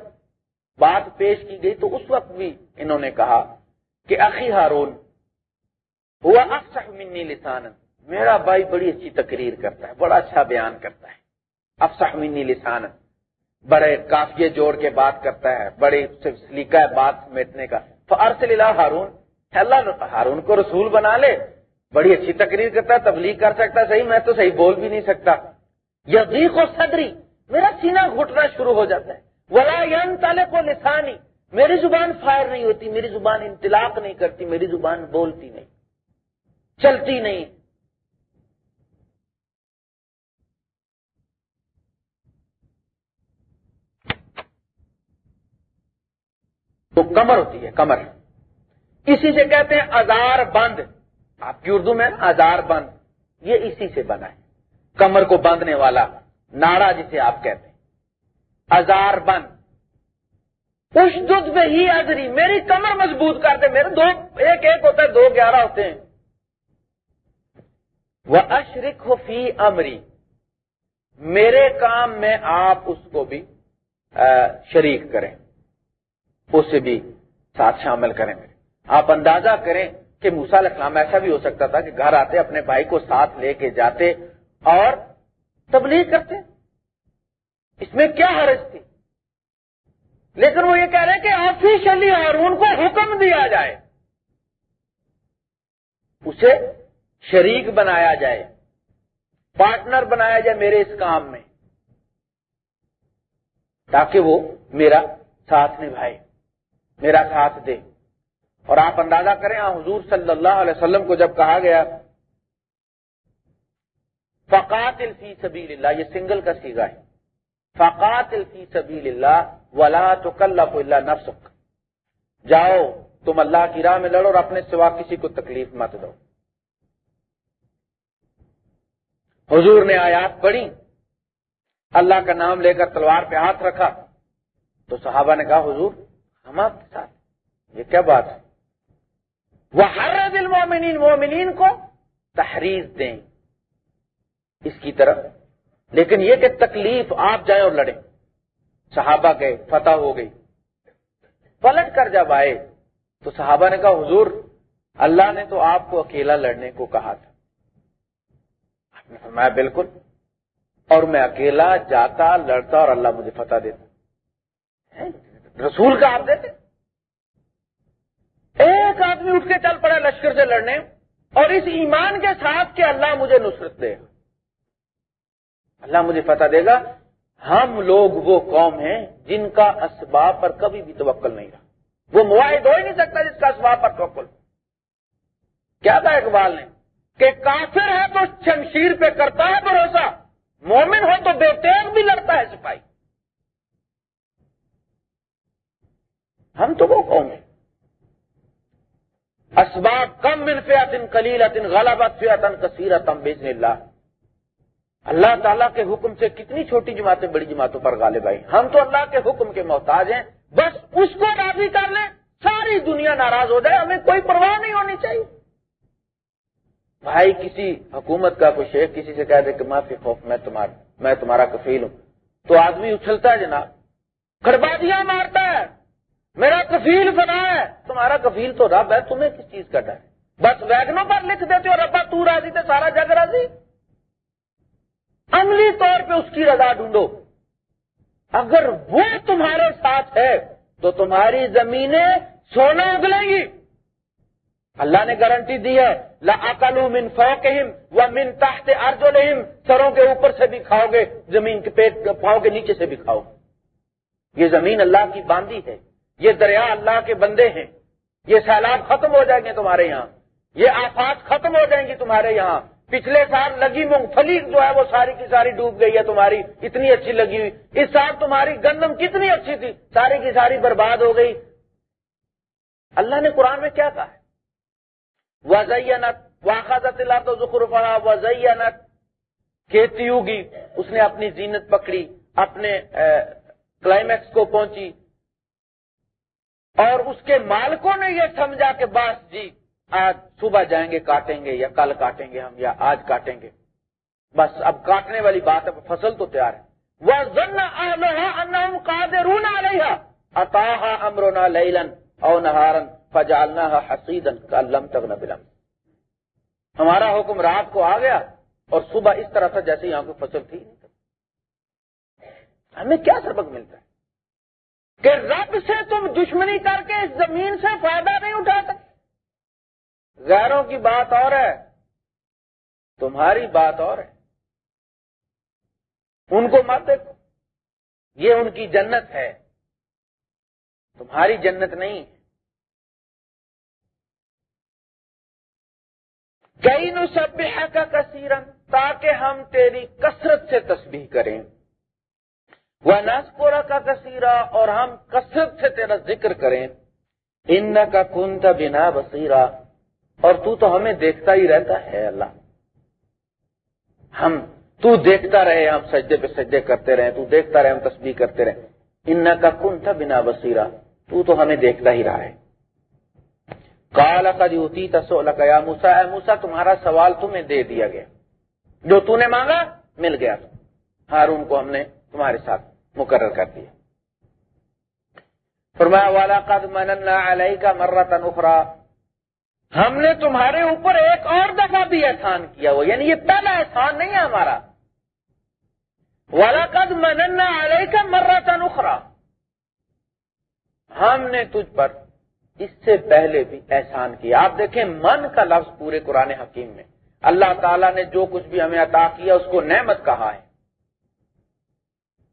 بات پیش کی گئی تو اس وقت بھی انہوں نے کہا کہ اخی ہارون، ہوا افسح منی لسان میرا بھائی بڑی اچھی تقریر کرتا ہے، بڑا اچھا بیان کرتا ہے۔ افسح منی لسان بڑے کافیے جوڑ کے بات کرتا ہے، بڑی سلیقہ ہے بات سمیٹنے کا۔ تو ارسل اللہ ہارون اللہ، ہارون کو رسول بنا لے۔ بڑی اچھی تقریر کرتا ہے، تبلیغ کر سکتا ہے۔ صحیح، میں تو صحیح بول بھی نہیں سکتا۔ یزیق و صدری میرا سینہ گھٹنا شروع ہو جاتا ہے۔ ولا تالے کو لسانی میری زبان فائر نہیں ہوتی، میری زبان انطلاق نہیں کرتی، میری زبان بولتی نہیں۔ چلتی نہیں۔ تو کمر ہوتی ہے، کمر۔ اسی سے کہتے ہیں ازار بند۔ آپ کی اردو میں ازار بند۔ یہ اسی سے بنا ہے۔ کمر کو باندھنے والا ناڑا جسے آپ کہتے ہیں۔ ازار بند۔ اس دودھ میں ہی ادری میری کمر مضبوط کرتے میرے دو، ایک ایک ہوتا ہے، دو، گیارہ ہوتے ہیں۔ وہ اشرک ہو فی امری میرے کام میں آپ اس کو بھی شریک کریں۔ اسے بھی ساتھ شامل کریں میرے آپ اندازہ کریں کہ موسا علیہ السلام ایسا بھی ہو سکتا تھا کہ گھر آتے، اپنے بھائی کو ساتھ لے کے جاتے اور تبلیغ کرتے۔ اس میں کیا حرج تھی؟ لیکن وہ یہ کہہ رہے کہ آفیشلی اور ان کو حکم دیا جائے۔ اسے شریک بنایا جائے۔ پارٹنر بنایا جائے میرے اس کام میں۔ تاکہ وہ میرا ساتھ نبھائے۔ میرا ساتھ دے۔ اور آپ اندازہ کریں حضور صلی اللہ علیہ وسلم کو جب کہا گیا فقات الفی سبیل اللہ یہ سنگل کا سیگا ہے۔ فقات الفی سبیل اللہ ولا تو کل اللہ نفسک۔ جاؤ، تم اللہ کی راہ میں لڑو اور اپنے سوا کسی کو تکلیف مت دو۔ حضور نے آیات پڑھی۔ اللہ کا نام لے کر تلوار پہ ہاتھ رکھا۔ تو صحابہ نے کہا، حضور ہم آپ کے ساتھ۔ یہ کیا بات ہے؟ وہ ہر دل مومنین مومنین کو تحریر دیں۔ اس کی طرف۔ لیکن یہ کہ تکلیف آپ جائیں اور لڑیں۔ صحابہ گئے، فتح ہو گئی۔ پلٹ کر جب آئے، تو صحابہ نے کہا، حضور، اللہ نے تو آپ کو اکیلا لڑنے کو کہا تھا۔ میں بالکل۔ اور میں اکیلا جاتا، لڑتا اور اللہ مجھے فتح دیتا۔ رسول کا آپ دیتے ایک آدمی اٹھ کے چل پڑا لشکر سے لڑنے اور اس ایمان کے ساتھ کہ اللہ مجھے نصرت دے گا۔ اللہ مجھے فتح دے گا۔ ہم لوگ وہ قوم ہیں جن کا اسباب پر کبھی بھی توکل نہیں رہا۔ وہ معاہد ہو ہی نہیں سکتا جس کا اسباب پر توکل۔ کیا تھا اقبال نے؟ کہ کافر ہے تو شمشیر پہ کرتا ہے بھروسہ، مومن ہو تو بے تیز بھی لڑتا ہے سپاہی۔ ہم تو وہ قوم ہیں۔ اسباب کم منفیاتن کلیلتن غلبت فیاتن کثیرتم بیچن اللہ۔ اللہ تعالیٰ کے حکم سے کتنی چھوٹی جماعتیں بڑی جماعتوں پر غالب آئی ہم تو اللہ کے حکم کے محتاج ہیں۔ بس اس کو راضی کر لیں، ساری دنیا ناراض ہو جائے، ہمیں کوئی پرواہ نہیں ہونی چاہیے۔ بھائی، کسی حکومت کا کوئی شیخ کسی سے کہہ دے کہ معافی، خوف، میں تمہارا میں تمہارا کفیل ہوں۔ تو آدمی اچھلتا ہے جناب خربادیاں مارتا ہے۔ میرا کفیل بنا ہے۔ تمہارا کفیل تو رب ہے، تمہیں کس چیز کا ڈر ہے؟ بس ویگنوں پر لکھ دیتے ہو ربا تو راضی تھے سارا جگ راضی۔ عملی طور پہ اس کی رضا ڈھونڈو۔ اگر وہ تمہارے ساتھ ہے، تو تمہاری زمینیں سونا اگلیں گی۔ اللہ نے گارنٹی دی ہے لاکلو من فوقہم و من تحت ارجلہم۔ سروں کے اوپر سے بھی کھاؤ گے، زمین کے پیٹ پاؤ کے نیچے سے بھی کھاؤ۔ گے یہ زمین اللہ کی باندھی ہے۔ یہ دریا اللہ کے بندے ہیں۔ یہ سیلاب ختم ہو جائیں گے تمہارے یہاں۔ یہ آفات ختم ہو جائیں گی تمہارے یہاں۔ پچھلے سال لگی مونگ پھلی جو ہے وہ ساری کی ساری ڈوب گئی ہے تمہاری۔ اتنی اچھی لگی ہوئی۔ اس سال تمہاری گندم کتنی اچھی تھی۔ ساری کی ساری برباد ہو گئی۔ اللہ نے قرآن میں کیا کہا ہے؟ وزینت واقعات اللہ تو ذخر پڑا وزینت کھیتی ہوگی۔ اس نے اپنی زینت پکڑی، اپنے کلائمیکس کو پہنچی۔ اور اس کے مالکوں نے یہ سمجھا کہ بس جی آج صبح جائیں گے، کاٹیں گے یا کل کاٹیں گے ہم، یا آج کاٹیں گے۔ بس اب کاٹنے والی بات ہے، فصل تو تیار ہے۔ وہ ضن رونا امرونا لیلن او نہارن فجالنا حسیدن کا لم تک بلم ہمارا حکم رات کو آ گیا اور صبح اس طرح سے جیسے یہاں کو فصل تھی ہمیں کیا سبق ملتا ہے؟ کہ رب سے تم دشمنی کر کے اس زمین سے فائدہ نہیں اٹھا سکتے غیروں کی بات اور ہے، تمہاری بات اور ہے۔ ان کو مت دیکھو، یہ ان کی جنت ہے۔ تمہاری جنت نہیں۔ کئی نو سب کا کثیرن، تاکہ ہم تیری کثرت سے تسبیح کریں۔ وہ نسپورا کا کثیرہ اور ہم کثرت سے تیرا ذکر کریں ان کا کن کا بنا بصیرہ اور تو تو ہمیں دیکھتا ہی رہتا ہے اللہ۔ ہم، تو دیکھتا رہے، ہم سجدے پہ سجدے کرتے رہے تو دیکھتا رہے، ہم تسبیح کرتے رہے ان کا کن تھا بنا بصیرہ تو تو ہمیں دیکھتا ہی رہا ہے۔ کالا کا جوتی تسو یا موسا اے موسا تمہارا سوال تمہیں دے دیا گیا۔ جو تو نے مانگا، مل گیا۔ ہارون کو ہم نے تمہارے ساتھ۔ مقرر کر دیا۔ فرمایا، والا قد مننا علیہ کا مرتن اخرا ہم نے تمہارے اوپر ایک اور دفعہ بھی احسان کیا وہ یعنی یہ پہلا احسان نہیں ہے ہمارا۔ والا قد مننا علیہ کا مرتن اخرا ہم نے تجھ پر اس سے پہلے بھی احسان کیا۔ آپ دیکھیں، من کا لفظ پورے قرآن حکیم میں۔ اللہ تعالیٰ نے جو کچھ بھی ہمیں عطا کیا، اس کو نعمت کہا ہے۔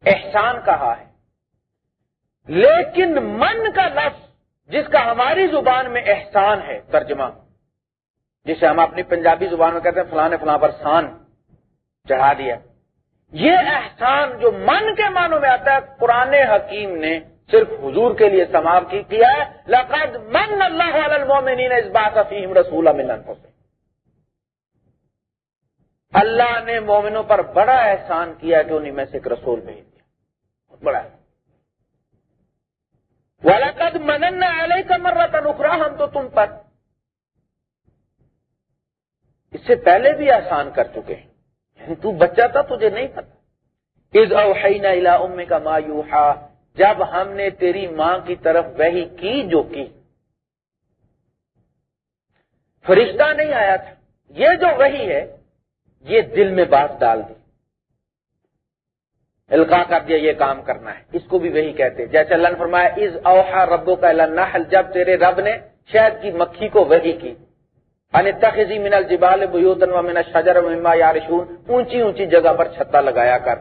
احسان کہا ہے۔ لیکن من کا لفظ جس کا ہماری زبان میں احسان ہے، ترجمہ، جسے ہم اپنی پنجابی زبان میں کہتے ہیں، فلاں فلاں پر سان چڑھا دیا۔ یہ احسان جو من کے معنوں میں آتا ہے، قرآن حکیم نے صرف حضور کے لیے سماپ کی، کیا ہے؟ لقد من اللہ المومنین اس بات فیم رسول ملن سے اللہ نے مومنوں پر بڑا احسان کیا کہ انہیں میں سے ایک رسول بھیج دیا۔ بڑا۔ ولاقد منن علیہ کا مرہ نخرا ہم تو تم پر۔ اس سے پہلے بھی آسان کر چکے ہیں۔ یعنی تو بچہ تھا، تجھے نہیں پتا۔ از اوحینا الا ام کا ما یوحا جب ہم نے تیری ماں کی طرف وہی کی جو کی۔ فرشتہ نہیں آیا تھا۔ یہ جو وہی ہے یہ دل میں بات ڈال دی القا کر دیا یہ کام کرنا ہے۔ اس کو بھی وہی کہتے جیسے اللہ نے فرمایا از اوہا ربو کا اللہ جب تیرے رب نے شہد کی مکھی کو وہی کی۔ ان تخذی من الجبال بیوتن و من الشجر مما یارشون اونچی اونچی جگہ پر چھتا لگایا کر۔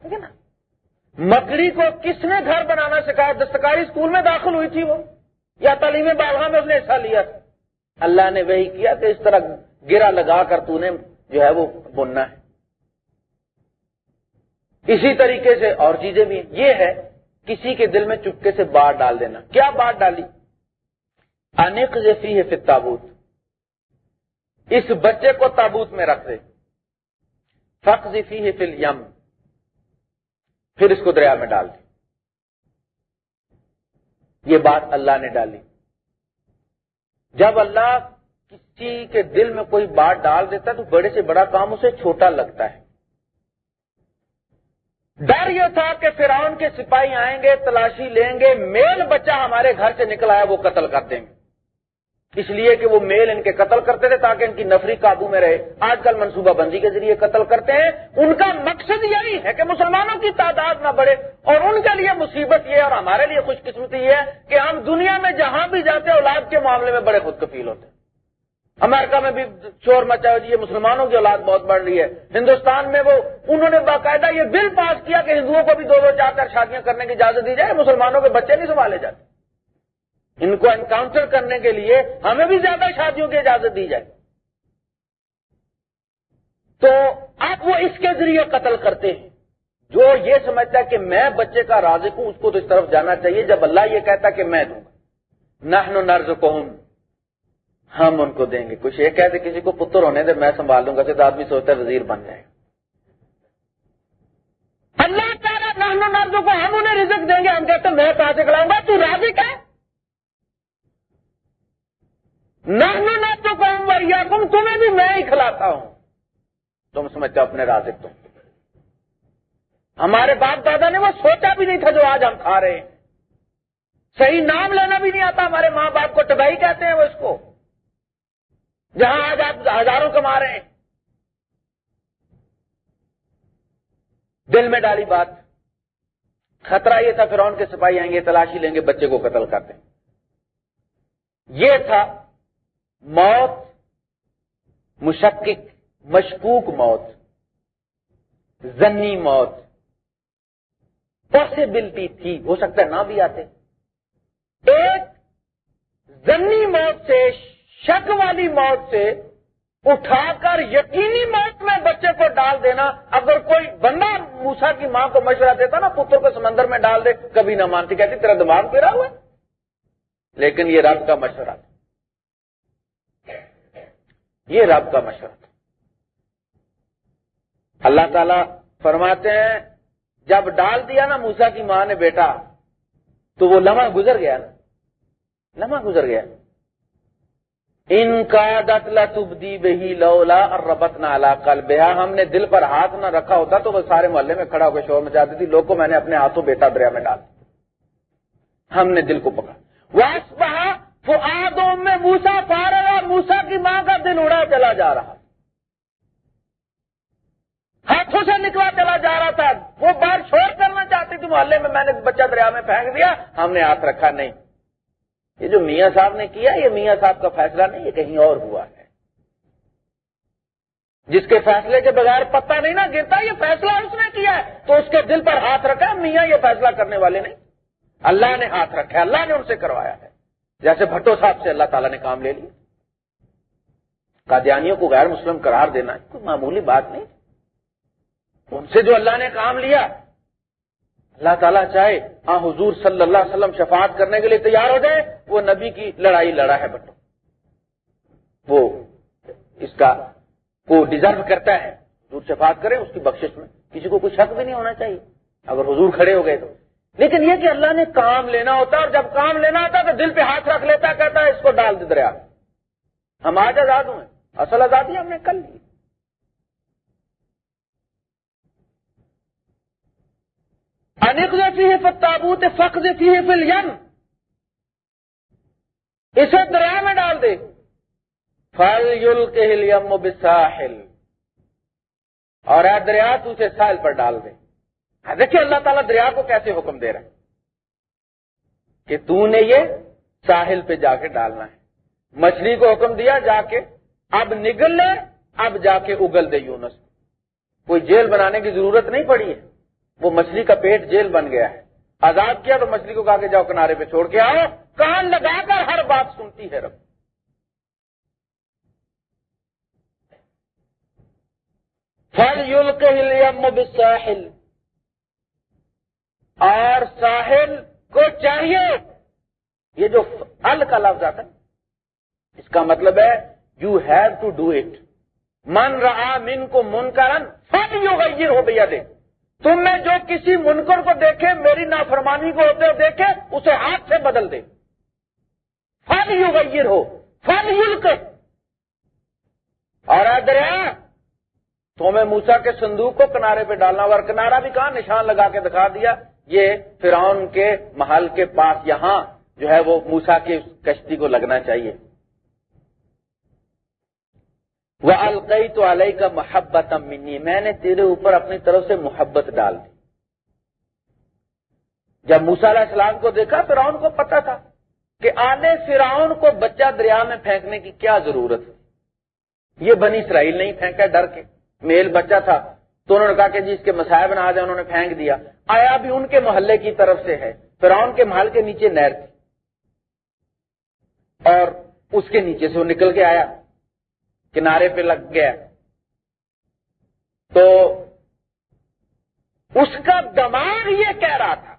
ٹھیک ہے نا؟ مکڑی کو کس نے گھر بنانا سکھایا؟ دستکاری اسکول میں داخل ہوئی تھی وہ۔ یا تعلیم بالغاہ میں اس نے حصہ لیا۔ تھا اللہ نے وہی کیا کہ اس طرح گرا لگا کر تو نے جو ہے وہ بننا ہے۔ اسی طریقے سے اور چیزیں بھی یہ ہے کسی کے دل میں چپکے سے بات ڈال دینا۔ کیا بات ڈالی؟ انیک جیسی ہے پھر تابوت اس بچے کو تابوت میں رکھ دے۔ فخی ہے فل یم پھر اس کو دریا میں ڈال دی یہ بات اللہ نے ڈالی۔ جب اللہ کسی کے دل میں کوئی بات ڈال دیتا ہے تو بڑے سے بڑا کام اسے چھوٹا لگتا ہے۔ ڈر یہ تھا کہ فرعون کے سپاہی آئیں گے، تلاشی لیں گے، میل بچہ ہمارے گھر سے نکل آیا، وہ قتل کر دیں گے۔ اس لیے کہ وہ میل ان کے قتل کرتے تھے تاکہ ان کی نفری قابو میں رہے۔ آج کل منصوبہ بندی کے ذریعے قتل کرتے ہیں۔ ان کا مقصد یہی ہے کہ مسلمانوں کی تعداد نہ بڑھے۔ اور ان کے لیے مصیبت یہ اور ہمارے لیے خوش قسمتی یہ ہے کہ ہم دنیا میں جہاں بھی جاتے ہیں، اولاد کے معاملے میں بڑے خود کفیل ہوتے ہیں۔ امریکہ میں بھی شور مچا جی یہ مسلمانوں کی اولاد بہت بڑھ رہی ہے۔ ہندوستان میں وہ، انہوں نے باقاعدہ یہ بل پاس کیا کہ ہندوؤں کو بھی دو دو، چار چار شادیاں کرنے کی اجازت دی جائے، مسلمانوں کے بچے نہیں سنبھالے جاتے۔ ان کو انکاؤنٹر کرنے کے لیے ہمیں بھی زیادہ شادیوں کی اجازت دی جائے۔ تو آپ وہ اس کے ذریعے قتل کرتے ہیں۔ جو یہ سمجھتا ہے کہ میں بچے کا رازق ہوں، اس کو تو اس طرف جانا چاہیے۔ جب اللہ یہ کہتا کہ میں دوں گا۔ نہ نرز کو ہم ان کو دیں گے۔ کچھ یہ کہتے کسی کو پتر ہونے دے، میں سنبھال لوں گا تو آدمی سوچتا ہے وزیر بن جائے۔ اللہ تعالیٰ نہنو نردوں کو ہم انہیں رزق دیں گے۔ ہم کہتے ہیں، میں کہاں سے کھلاؤں گا تو راضی کا نہنو نردوں کو ہم وریا تم تمہیں بھی میں ہی کھلاتا ہوں۔ تم سمجھتے اپنے رازق تم۔ ہمارے باپ دادا نے وہ سوچا بھی نہیں تھا جو آج ہم کھا رہے ہیں۔ صحیح نام لینا بھی نہیں آتا۔ ہمارے ماں باپ کو ٹبائی کہتے ہیں وہ اس کو۔ جہاں آج آپ ہزاروں کما رہے ہیں۔ دل میں ڈالی بات۔ خطرہ یہ تھا فرون کے سپاہی آئیں گے، تلاشی لیں گے، بچے کو قتل کرتے یہ تھا موت، مشکک، مشکوک موت، زنی موت۔ پاسبلٹی تھی، ہو سکتا ہے نہ بھی آتے۔ ایک زنی موت سے شک والی موت سے اٹھا کر یقینی موت میں بچے کو ڈال دینا۔ اگر کوئی بندہ موسا کی ماں کو مشورہ دیتا نا پتر کو سمندر میں ڈال دے، کبھی نہ مانتی، کہتی تیرا دماغ پھرا ہوا لیکن یہ رب کا مشورہ تھا۔ یہ رب کا مشورہ تھا۔ اللہ تعالی فرماتے ہیں، جب ڈال دیا نا موسا کی ماں نے بیٹا، تو وہ لمحہ گزر گیا نا۔ لمحہ گزر گیا۔ ان کا دتلا تبدی بہی لولا اور ربت نہ کل بیا ہم نے دل پر ہاتھ نہ رکھا ہوتا تو وہ سارے محلے میں کھڑا ہو کے شور مچاتی تھی لوگ کو میں نے اپنے ہاتھوں بیٹا دریا میں ڈال ہم نے دل کو پکڑا۔ واس بہا میں موسا رہا۔ موسا کی ماں کا دل اڑا چلا جا رہا۔ ہاتھوں سے نکلا چلا جا رہا تھا۔ وہ بار چھوڑ کرنا چاہتی تھی۔ محلے میں میں نے بچہ دریا میں پھینک دیا۔ ہم نے ہاتھ رکھا نہیں۔ یہ جو میاں صاحب نے کیا، یہ میاں صاحب کا فیصلہ نہیں، یہ کہیں اور ہوا ہے۔ جس کے فیصلے کے بغیر پتہ نہیں نا گرتا، یہ فیصلہ اس نے کیا ہے۔ تو اس کے دل پر ہاتھ رکھا، میاں یہ فیصلہ کرنے والے نہیں۔ اللہ نے ہاتھ رکھا ہے اللہ نے ان سے کروایا ہے۔ جیسے بھٹو صاحب سے اللہ تعالیٰ نے کام لے لیا۔ قادیانیوں کو غیر مسلم قرار دینا، کوئی معمولی بات نہیں۔ ان سے جو اللہ نے کام لیا اللہ تعالیٰ چاہے ہاں حضور صلی اللہ علیہ وسلم شفاعت کرنے کے لیے تیار ہو جائے، وہ نبی کی لڑائی لڑا ہے بٹو وہ اس کا کو ڈیزرو کرتا ہے۔ حضور شفاعت کرے، اس کی بخشش میں۔ کسی کو کوئی شک بھی نہیں ہونا چاہیے۔ اگر حضور کھڑے ہو گئے تو۔ لیکن یہ کہ اللہ نے کام لینا ہوتا اور جب کام لینا ہوتا تو دل پہ ہاتھ رکھ لیتا، کہتا ہے، اس کو ڈال دے دریا۔ ہم آج آزاد ہوئے۔ اصل آزادی ہم نے کر لی۔ انکتی ہے تابوت فخر فی ہے فل اسے دریا میں ڈال دے۔ فل یل کے یم بساحل۔ اور اے دریا تو اسے ساحل پر ڈال دے۔ دیکھیے اللہ تعالیٰ دریا کو کیسے حکم دے رہا ہے۔ کہ تو نے یہ ساحل پہ جا کے ڈالنا ہے۔ مچھلی کو حکم دیا جا کے۔ اب نگل لے، اب جا کے اگل دے یونس۔ کوئی جیل بنانے کی ضرورت نہیں پڑی ہے۔ وہ مچھلی کا پیٹ جیل بن گیا ہے۔ آزاد کیا تو مچھلی کو کہا کے جاؤ کنارے پہ چھوڑ کے آؤ۔ کان لگا کر ہر بات سنتی ہے رب۔ فل یل کے ساحل اور ساحل کو چاہیے۔ یہ جو ال کا لفظ آتا ہے، اس کا مطلب ہے you have to do it من رہا من کو من کرن فٹ یو گئی ہو بھیا دیکھ تم میں جو کسی منکر کو دیکھے، میری نافرمانی کو ہوتے ہو دیکھے، اسے ہاتھ سے بدل دے۔ فل یو غیر ہو فل یلک۔ اور دریا تو میں موسا کے صندوق کو کنارے پہ ڈالنا اور کنارا بھی کہاں نشان لگا کے دکھا دیا؟ یہ فرعون کے محل کے پاس یہاں جو ہے وہ موسا کی کشتی کو لگنا چاہیے۔ وہ القئی تو علیہ کا محبت امنی میں نے تیرے اوپر اپنی طرف سے محبت ڈال دی۔ جب موسا علیہ السلام کو دیکھا، فرعون کو پتا تھا کہ آنے فرعون کو بچہ دریا میں پھینکنے کی کیا ضرورت ہے۔ یہ بنی اسرائیل نہیں پھینکا، ڈر کے۔ میل بچہ تھا۔ تو انہوں نے کہا کہ جی اس کے مسائب نہ آ جائے انہوں نے پھینک دیا۔ آیا بھی ان کے محلے کی طرف سے ہے۔ فرعون کے محل کے نیچے نہر تھی۔ اور اس کے نیچے سے وہ نکل کے آیا۔ کنارے پہ لگ گیا۔ تو اس کا دماغ یہ کہہ رہا تھا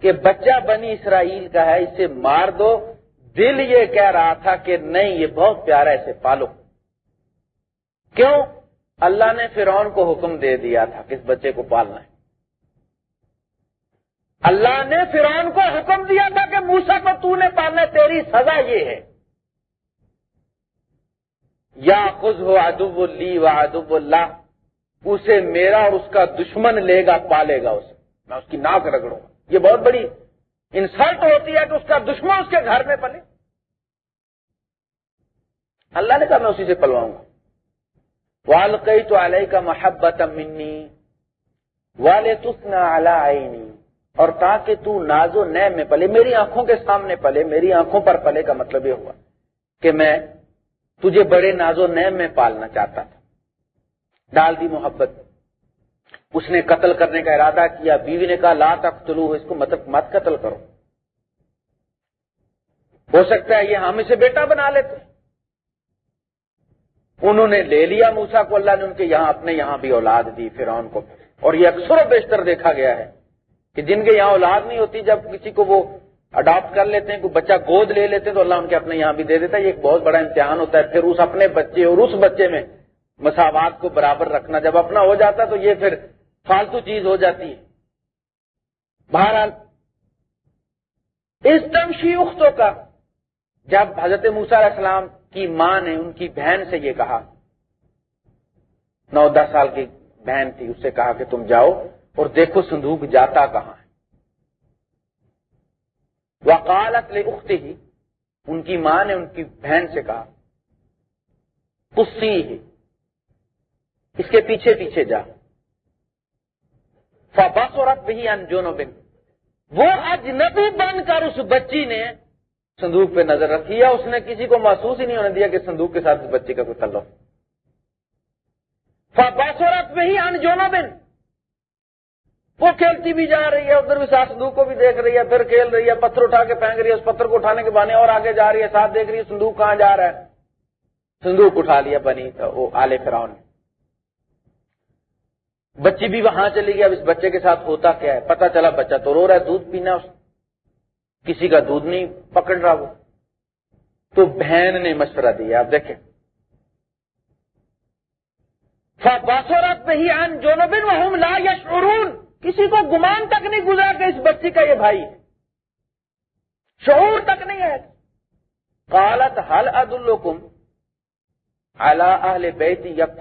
کہ بچہ بنی اسرائیل کا ہے، اسے مار دو۔ دل یہ کہہ رہا تھا کہ نہیں، یہ بہت پیارا اسے پالو۔ کیوں؟ اللہ نے فرعون کو حکم دے دیا تھا کہ اس بچے کو پالنا ہے۔ اللہ نے فرعون کو حکم دیا تھا کہ موسا کو تو نے پالنا تیری سزا یہ ہے۔ یا خز ہو ادب اللی و ادب اللہ، اسے میرا اور اس کا دشمن لے گا، پالے گا اسے۔ میں اس کی ناک رگڑوں گا۔ یہ بہت بڑی انسلٹ ہوتی ہے کہ اس کا دشمن اس کے گھر میں پلے۔ اللہ نے کہا، میں اسی سے پلواؤں گا۔ والقئی تو علیہ کا محبت منی والے تسنا عینی اور تاکہ تو نازو نئے میں پلے، میری آنکھوں کے سامنے پلے، میری آنکھوں پر پلے کا مطلب یہ ہوا کہ میں تجھے بڑے ناز و نیم میں پالنا چاہتا تھا۔ ڈال دی محبت۔ اس نے قتل کرنے کا ارادہ کیا۔ بیوی نے کہا، لا تک اس کو مت قتل کرو۔ ہو سکتا ہے یہ ہم اسے بیٹا بنا لیتے۔ انہوں نے لے لیا موسا کو، اللہ نے ان کے یہاں، اپنے یہاں بھی اولاد دی، فرعون کو۔ اور یہ اکثر و بیشتر دیکھا گیا ہے کہ جن کے یہاں اولاد نہیں ہوتی، جب کسی کو وہ اڈاپٹ کر لیتے ہیں، کوئی بچہ گود لے لیتے ہیں تو اللہ ان کے اپنے یہاں بھی دے دیتا ہے۔ یہ ایک بہت بڑا امتحان ہوتا ہے۔ پھر اس اپنے بچے اور اس بچے میں مساوات کو برابر رکھنا، جب اپنا ہو جاتا تو یہ پھر فالتو چیز ہو جاتی ہے۔ بہرحال، اس تمشی اختوں کا، جب حضرت موسا علیہ السلام کی ماں نے ان کی بہن سے یہ کہا، نو دس سال کی بہن تھی، اس سے کہا کہ تم جاؤ اور دیکھو صندوق جاتا کہاں ہے۔ وکالت لے ہی ان کی ماں نے ان کی بہن سے کہا کسی ہی اس کے پیچھے پیچھے جا۔ فبس اور اب بھی انجونو بن وہ اجنبی بن کر اس بچی نے صندوق پہ نظر رکھی ہے اس نے کسی کو محسوس ہی نہیں ہونے دیا کہ صندوق کے ساتھ اس بچے کا کوئی تعلق۔ فبس اور اب بھی انجونو بن وہ کھیلتی بھی جا رہی ہے، ادھر بھی صندوق کو بھی دیکھ رہی ہے، پھر کھیل رہی ہے، پتھر اٹھا کے پھینک رہی ہے، اس پتھر کو اٹھانے کے بانے اور آگے جا رہی ہے، ساتھ دیکھ رہی ہے صندوق کہاں جا رہا ہے؟ صندوق اٹھا لیا بنی تو وہ آلے فراؤن بچی بھی وہاں چلی گئی، اب اس بچے کے ساتھ ہوتا کیا ہے؟ پتا چلا بچہ تو رو رہا ہے، دودھ پینا اس کسی کا دودھ نہیں پکڑ رہا وہ۔ تو بہن نے مشورہ دیا، آپ دیکھیں۔ باسورت نہیں آن جو لا یا شرون کسی کو گمان تک نہیں گزرا کہ اس بچی کا یہ بھائی ہے۔ شعور تک نہیں ہے۔ کالت حل عد اہل بیتی یک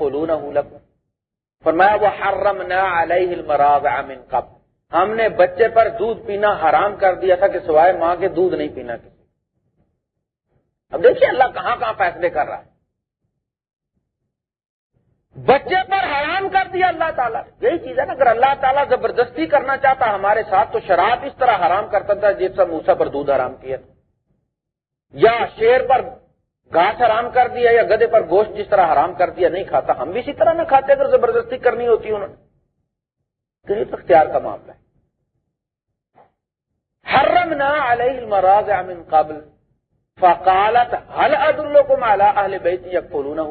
فرمایا، وہ حرم نہ علیہ المراض من قبل۔ ہم نے بچے پر دودھ پینا حرام کر دیا تھا کہ سوائے ماں کے دودھ نہیں پینا کسی۔ اب دیکھیے اللہ کہاں کہاں فیصلے کر رہا ہے۔ بچے پر حرام کر دیا اللہ تعالیٰ یہی چیز ہے نا، اگر اللہ تعالیٰ زبردستی کرنا چاہتا ہمارے ساتھ، تو شراب اس طرح حرام کرتا تھا جس سے موسا پر دودھ حرام کیا یا شیر پر گھاس حرام کر دیا، یا گدے پر گوشت جس طرح حرام کر دیا، نہیں کھاتا۔ ہم بھی اسی طرح نہ کھاتے، اگر زبردستی کرنی ہوتی انہوں نے۔ تو اختیار کا معاملہ ہے۔ حرم نہ علیہ المراض من قبل، فقالت حل عدل کو مالا اہل بیتی یک نہ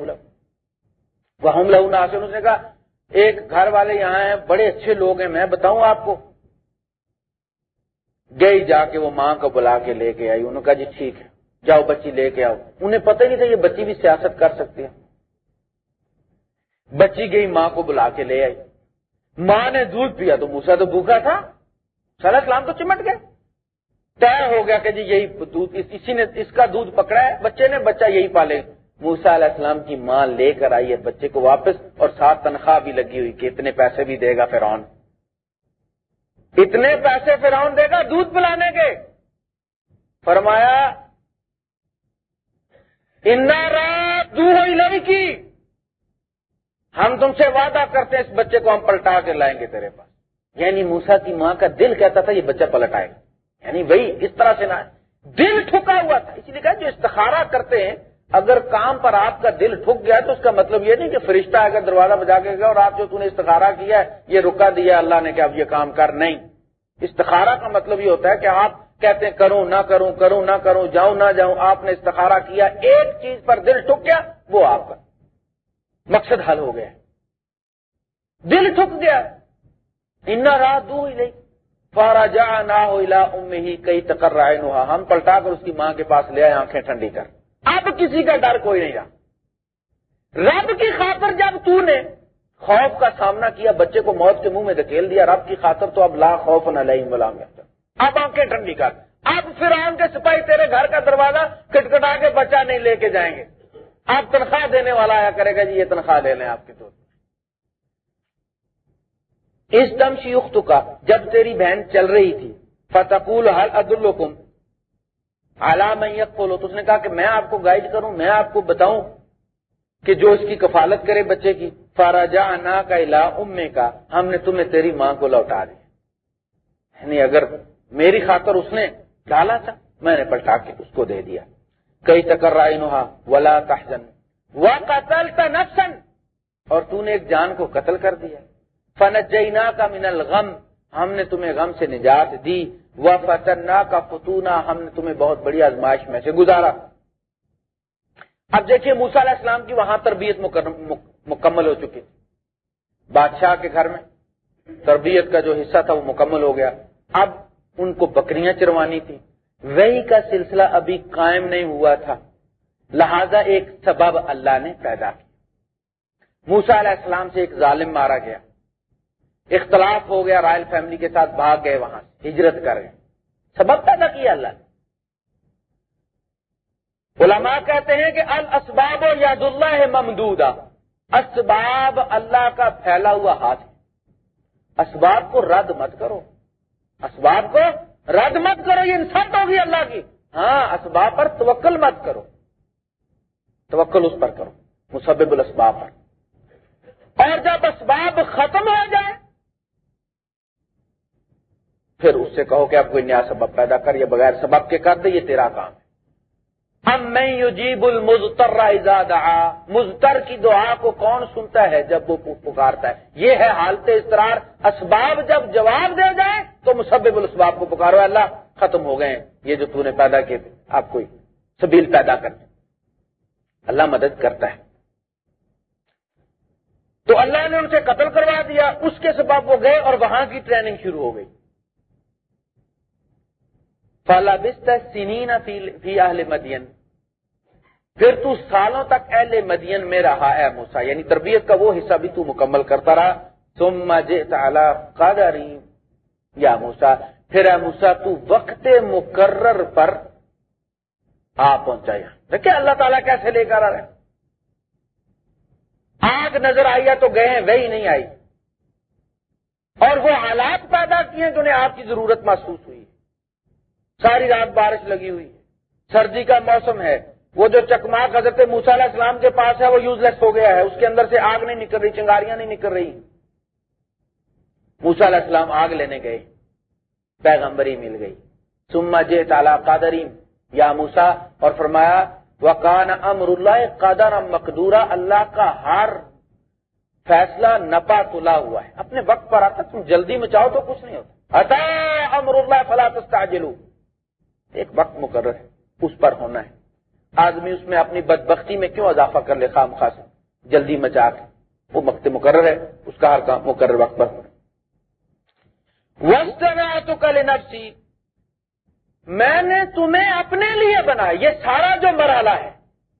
وہ ہم لہو ناسن اس نے کہا، ایک گھر والے یہاں ہیں، بڑے اچھے لوگ ہیں، میں بتاؤں آپ کو۔ گئی جا کے وہ ماں کو بلا کے لے کے آئی، انہوں نے کہا جی ٹھیک ہے، جاؤ بچی لے کے آؤ۔ انہیں پتہ نہیں تھا یہ بچی بھی سیاست کر سکتی ہے۔ بچی گئی، ماں کو بلا کے لے آئی۔ ماں نے دودھ پیا تو موسا تو بھوکا تھا سلا سلام تو چمٹ گیا۔ طے ہو گیا کہ جی یہی دودھ اسی نے اس کا دودھ پکڑا ہے، بچے نے بچہ یہی پالے۔ موسا علیہ السلام کی ماں لے کر آئی ہے بچے کو واپس اور ساتھ تنخواہ بھی لگی ہوئی کہ اتنے پیسے بھی دے گا فرعون۔ اتنے پیسے فرعون دے گا دودھ پلانے کے۔ فرمایا رات دو ہوئی لڑکی ہم تم سے وعدہ کرتے ہیں اس بچے کو ہم پلٹا کے لائیں گے تیرے پاس۔ یعنی موسا کی ماں کا دل کہتا تھا یہ بچہ پلٹائے گا۔ یعنی وہی اس طرح سے نہ دل ٹھکا ہوا تھا۔ اس لیے کہا جو استخارہ کرتے ہیں اگر کام پر آپ کا دل ٹھک گیا تو اس کا مطلب یہ نہیں کہ فرشتہ اگر دروازہ بجا کے گیا اور آپ جو تم نے استخارہ کیا ہے، یہ رکا دیا اللہ نے کہ اب یہ کام کر، نہیں۔ استخارہ کا مطلب یہ ہوتا ہے کہ آپ کہتے ہیں، کروں، نہ کروں کروں، نہ کروں، جاؤں، نہ جاؤں، آپ نے استخارہ کیا، ایک چیز پر دل ٹھک گیا، وہ آپ کا مقصد حل ہو گیا۔ دل ٹھک گیا۔ ان رات دو ہی نہیں فارا جا نہ ہو ام ہی کئی تکر رہا ہم پلٹا کر اس کی ماں کے پاس لے آئے آنکھیں ٹھنڈی کر۔ اب کسی کا ڈر کوئی نہیں رہا۔ رب کی خاطر جب تو نے خوف کا سامنا کیا، بچے کو موت کے منہ میں دھکیل دیا، رب کی خاطر تو اب لا خوف نہ لئی ملا اب آنکھیں ٹھنڈی کر۔ اب پھر آم کے سپاہی تیرے گھر کا دروازہ کٹکٹا کے بچہ نہیں لے کے جائیں گے۔ آپ تنخواہ دینے والا آیا کرے گا جی یہ تنخواہ لے لیں آپ کے طور اس دم شیخت کا جب تیری بہن چل رہی تھی، فتقول حل عد الحکم کھولو تو اس نے کہا کہ میں آپ کو گائیڈ کروں، میں آپ کو بتاؤں کہ جو اس کی کفالت کرے بچے کی فاراجا انا کا الا امے کا ہم نے تمہیں تیری ماں کو لوٹا دیا۔ یعنی اگر میری خاطر اس نے ڈالا تھا، میں نے پلٹا کے اس کو دے دیا۔ کئی تکر رائے نوہا ولا تحزن۔ و قتل نفسن اور تو نے ایک جان کو قتل کر دیا۔ فنجینا کا من الغم۔ ہم نے تمہیں غم سے نجات دی۔ وہ فتنا کا فتونا، ہم نے تمہیں بہت بڑی آزمائش میں سے گزارا۔ اب دیکھیے موسا علیہ السلام کی وہاں تربیت مکمل ہو چکی۔ تھی بادشاہ کے گھر میں تربیت کا جو حصہ تھا وہ مکمل ہو گیا۔ اب ان کو بکریاں چروانی تھی وہی کا سلسلہ ابھی قائم نہیں ہوا تھا۔ لہذا ایک سبب اللہ نے پیدا کیا۔ موسا علیہ السلام سے ایک ظالم مارا گیا۔ اختلاف ہو گیا، رائل فیملی کے ساتھ بھاگ گئے وہاں ہجرت کر گئے۔ سبب پیدا کیا اللہ نے۔ علماء کہتے ہیں کہ الاسباب و یاد اللہ ہے ممدودہ۔ اسباب اللہ کا پھیلا ہوا ہاتھ۔ ہے اسباب کو رد مت کرو۔ اسباب کو رد مت کرو، یہ انسان ہوگی اللہ کی۔ ہاں اسباب پر توکل مت کرو۔ توکل اس پر کرو، مسبب الاسباب پر۔ اور جب اسباب ختم ہو جائے پھر اس سے کہو کہ آپ کوئی نیا سبب پیدا کر یا بغیر سبب کے کر دے، یہ تیرا کام ہے۔ ہم میں یجیب المزتر دعا مزتر کی دعا کو کون سنتا ہے جب وہ پکارتا ہے؟ یہ ہے حالت استرار اسباب جب جواب دے جائے تو مسبب الاسباب کو پکارو اللہ، ختم ہو گئے یہ جو تو نے پیدا کیے تھے، آپ کوئی سبیل پیدا کرتے اللہ مدد کرتا ہے۔ تو اللہ نے ان سے قتل کروا دیا، اس کے سبب وہ گئے اور وہاں کی ٹریننگ شروع ہو گئی۔ فلا سنین فی اہل مدین پھر تو سالوں تک اہل مدین میں رہا ہے موسا یعنی تربیت کا وہ حصہ بھی تو مکمل کرتا رہا۔ تم مجھے قادری یا موسا پھر اے موسا تو وقت مقرر پر آ پہنچا دیکھیں اللہ تعالیٰ کیسے لے کر آ رہے آگ نظر آئی ہے تو گئے ہیں، وہی نہیں آئی۔ اور وہ حالات پیدا کیے جو انہیں آپ کی ضرورت محسوس ہوئی۔ ساری رات بارش لگی ہوئی سردی کا موسم ہے۔ وہ جو چکماک حضرت موسا علیہ السلام کے پاس ہے، وہ یوز لیس ہو گیا ہے۔ اس کے اندر سے آگ نہیں نکل رہی، چنگاریاں نہیں نکل رہی۔ موسا علیہ السلام آگ لینے گئے۔ پیغمبری مل گئی۔ سما جے تالا قادریم یا موسا اور فرمایا وکان امر اللہ قادر مقدورہ اللہ کا ہر فیصلہ نپا تلا ہوا ہے۔ اپنے وقت پر آتا تم جلدی مچاؤ تو کچھ نہیں ہوتا۔ امر اللہ فلا تستعجلو ایک وقت مقرر ہے، اس پر ہونا ہے۔ آدمی اس میں اپنی بدبختی میں کیوں اضافہ کر لے خام خاص جلدی مچا کے وہ وقت مقرر ہے، اس کا ہر کام مقرر وقت پر ہونا تو کل نفسی میں نے تمہیں اپنے لیے بنا یہ سارا جو مرحلہ ہے۔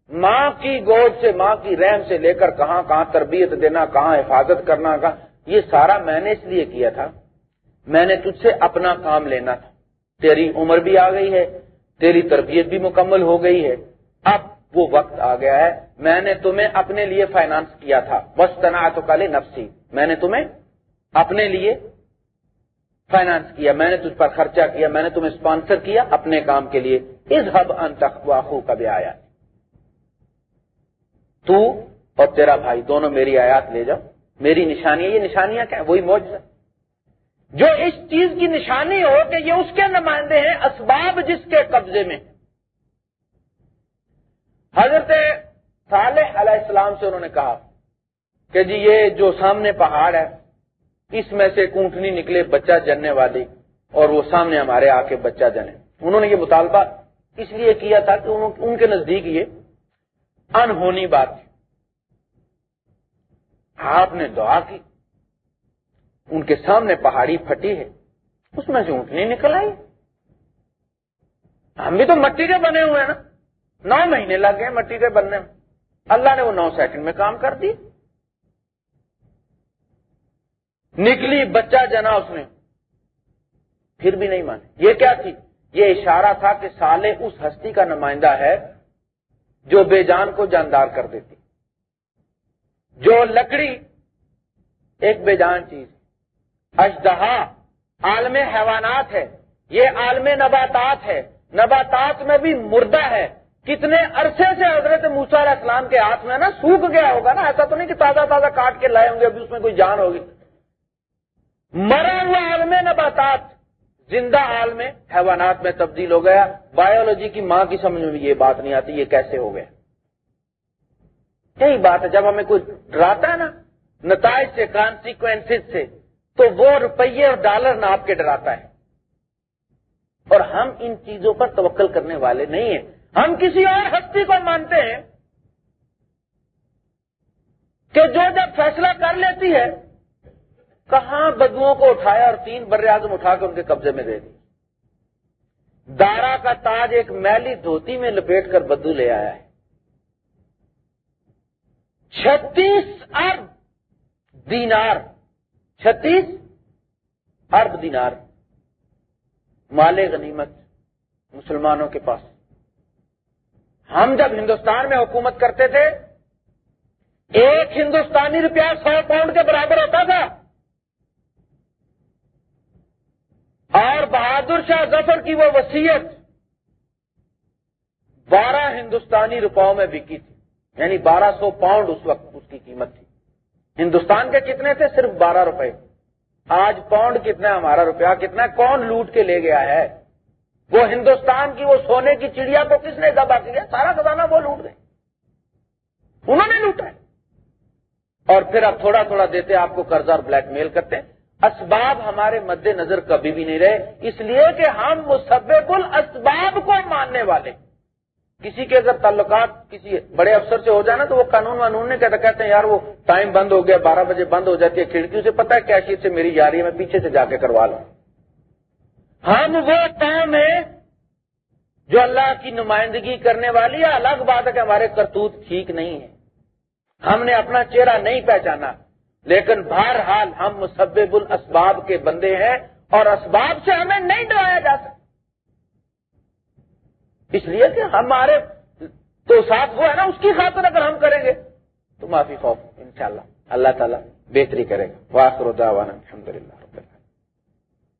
ماں کی گود سے، ماں کی رحم سے لے کر کہاں کہاں تربیت دینا، کہاں حفاظت کرنا، کہاں، یہ سارا میں نے اس لیے کیا تھا۔ میں نے تجھ سے اپنا کام لینا تھا۔ تیری عمر بھی آ گئی ہے، تیری تربیت بھی مکمل ہو گئی ہے۔ اب وہ وقت آ گیا ہے۔ میں نے تمہیں اپنے لیے فائنانس کیا تھا۔ بس تنا تو کالے نفسی میں نے تمہیں اپنے لیے فائنانس کیا۔ میں نے تجھ پر خرچہ کیا۔ میں نے تمہیں اسپانسر کیا اپنے کام کے لیے۔ اس حب ان کا بھی آیا تو اور تیرا بھائی، دونوں میری آیات لے جاؤ۔ میری نشانیاں یہ نشانیاں کیا وہی موج جو اس چیز کی نشانی ہو کہ یہ اس کے نمائندے ہیں اسباب جس کے قبضے میں۔ حضرت صالح علیہ السلام سے انہوں نے کہا کہ جی یہ جو سامنے پہاڑ ہے، اس میں سے کونٹنی نکلے بچہ جننے والی اور وہ سامنے ہمارے آ کے بچہ جنے۔ انہوں نے یہ مطالبہ اس لیے کیا تھا کہ ان کے نزدیک یہ انہونی بات تھی۔ آپ نے دعا کی۔ ان کے سامنے پہاڑی پھٹی ہے، اس میں سے اونٹنی نکل آئی۔ ہم بھی تو مٹی کے بنے ہوئے ہیں نا۔ نو مہینے لگ گئے مٹی کے بننے میں۔ اللہ نے وہ نو سیکنڈ میں کام کر دی۔ نکلی بچہ جنا اس نے۔ پھر بھی نہیں مانے۔ یہ کیا تھی؟ یہ اشارہ تھا کہ سالے اس ہستی کا نمائندہ ہے جو بے جان کو جاندار کر دیتی۔ جو لکڑی ایک بے جان چیز اجدہا عالم حیوانات ہے۔ یہ عالم نباتات ہے۔ نباتات میں بھی مردہ ہے۔ کتنے عرصے سے حضرت موسا علیہ السلام کے ہاتھ میں نا سوکھ گیا ہوگا نا، ایسا تو نہیں کہ تازہ تازہ کاٹ کے لائے ہوں گے، ابھی اس میں کوئی جان ہوگی۔ مرا ہوا عالم نباتات۔ زندہ عالم حیوانات میں تبدیل ہو گیا۔ بایولوجی کی ماں کی سمجھ میں یہ بات نہیں آتی، یہ کیسے ہو گیا؟ یہی بات ہے، جب ہمیں کوئی ڈراتا ہے نا، نتائج سے کانسیکوینس سے تو وہ روپیے اور ڈالر ناپ کے ڈراتا ہے۔ اور ہم ان چیزوں پر توکل کرنے والے نہیں ہیں۔ ہم کسی اور ہستی کو مانتے ہیں کہ جو جب فیصلہ کر لیتی ہے، کہاں بدوؤں کو اٹھایا اور تین بر اعظم اٹھا کے ان کے قبضے میں دے دی۔ دارا کا تاج ایک میلی دھوتی میں لپیٹ کر بدو لے آیا ہے۔ چھتیس ارب دینار۔ چھتیس ارب دینار۔ مال غنیمت مسلمانوں کے پاس۔ ہم جب ہندوستان میں حکومت کرتے تھے، ایک ہندوستانی روپیہ سو پاؤنڈ کے برابر ہوتا تھا۔ اور بہادر شاہ ظفر کی وہ وسیعت بارہ ہندوستانی روپاؤں میں بکی تھی یعنی بارہ سو پاؤنڈ اس وقت اس کی قیمت تھی۔ ہندوستان کے کتنے تھے؟ صرف بارہ روپے۔ آج پاؤنڈ کتنا ہمارا روپیہ؟ کتنا کون لوٹ کے لے گیا ہے؟ وہ ہندوستان کی وہ سونے کی چڑیا کو کس نے دبا کیا سارا خزانہ وہ لوٹ گئے۔ انہوں نے لوٹا ہے۔ اور پھر اب تھوڑا تھوڑا دیتے آپ کو قرضہ اور بلیک میل کرتے ہیں۔ اسباب ہمارے مد نظر کبھی بھی نہیں رہے۔ اس لیے کہ ہم مسبب الاسباب کو ماننے والے۔ کسی کے اگر تعلقات کسی بڑے افسر سے ہو جائے نا تو وہ قانون وانون نہیں کہتا، کہتے ہیں، یار وہ ٹائم بند ہو گیا، بارہ بجے بند ہو جاتی ہے کھڑکیوں سے پتا ہے کیشیت سے میری جا رہی ہے، میں پیچھے سے جا کے کروا لوں۔ ہم وہ کام ہیں جو اللہ کی نمائندگی کرنے والی ہے، الگ بات ہے کہ ہمارے کرتوت ٹھیک نہیں ہے ہم نے اپنا چہرہ نہیں پہچانا، لیکن بہرحال ہم مسبب الاسباب کے بندے ہیں اور اسباب سے ہمیں نہیں ڈرایا جا سکتا۔ اس لیے کہ ہمارے تو ساتھ وہ ہے نا، اس کی خاطر اگر ہم کریں گے، تو معافی خوف، انشاءاللہ، اللہ تعالیٰ بہتری کرے گا۔ واخر الحمد للہ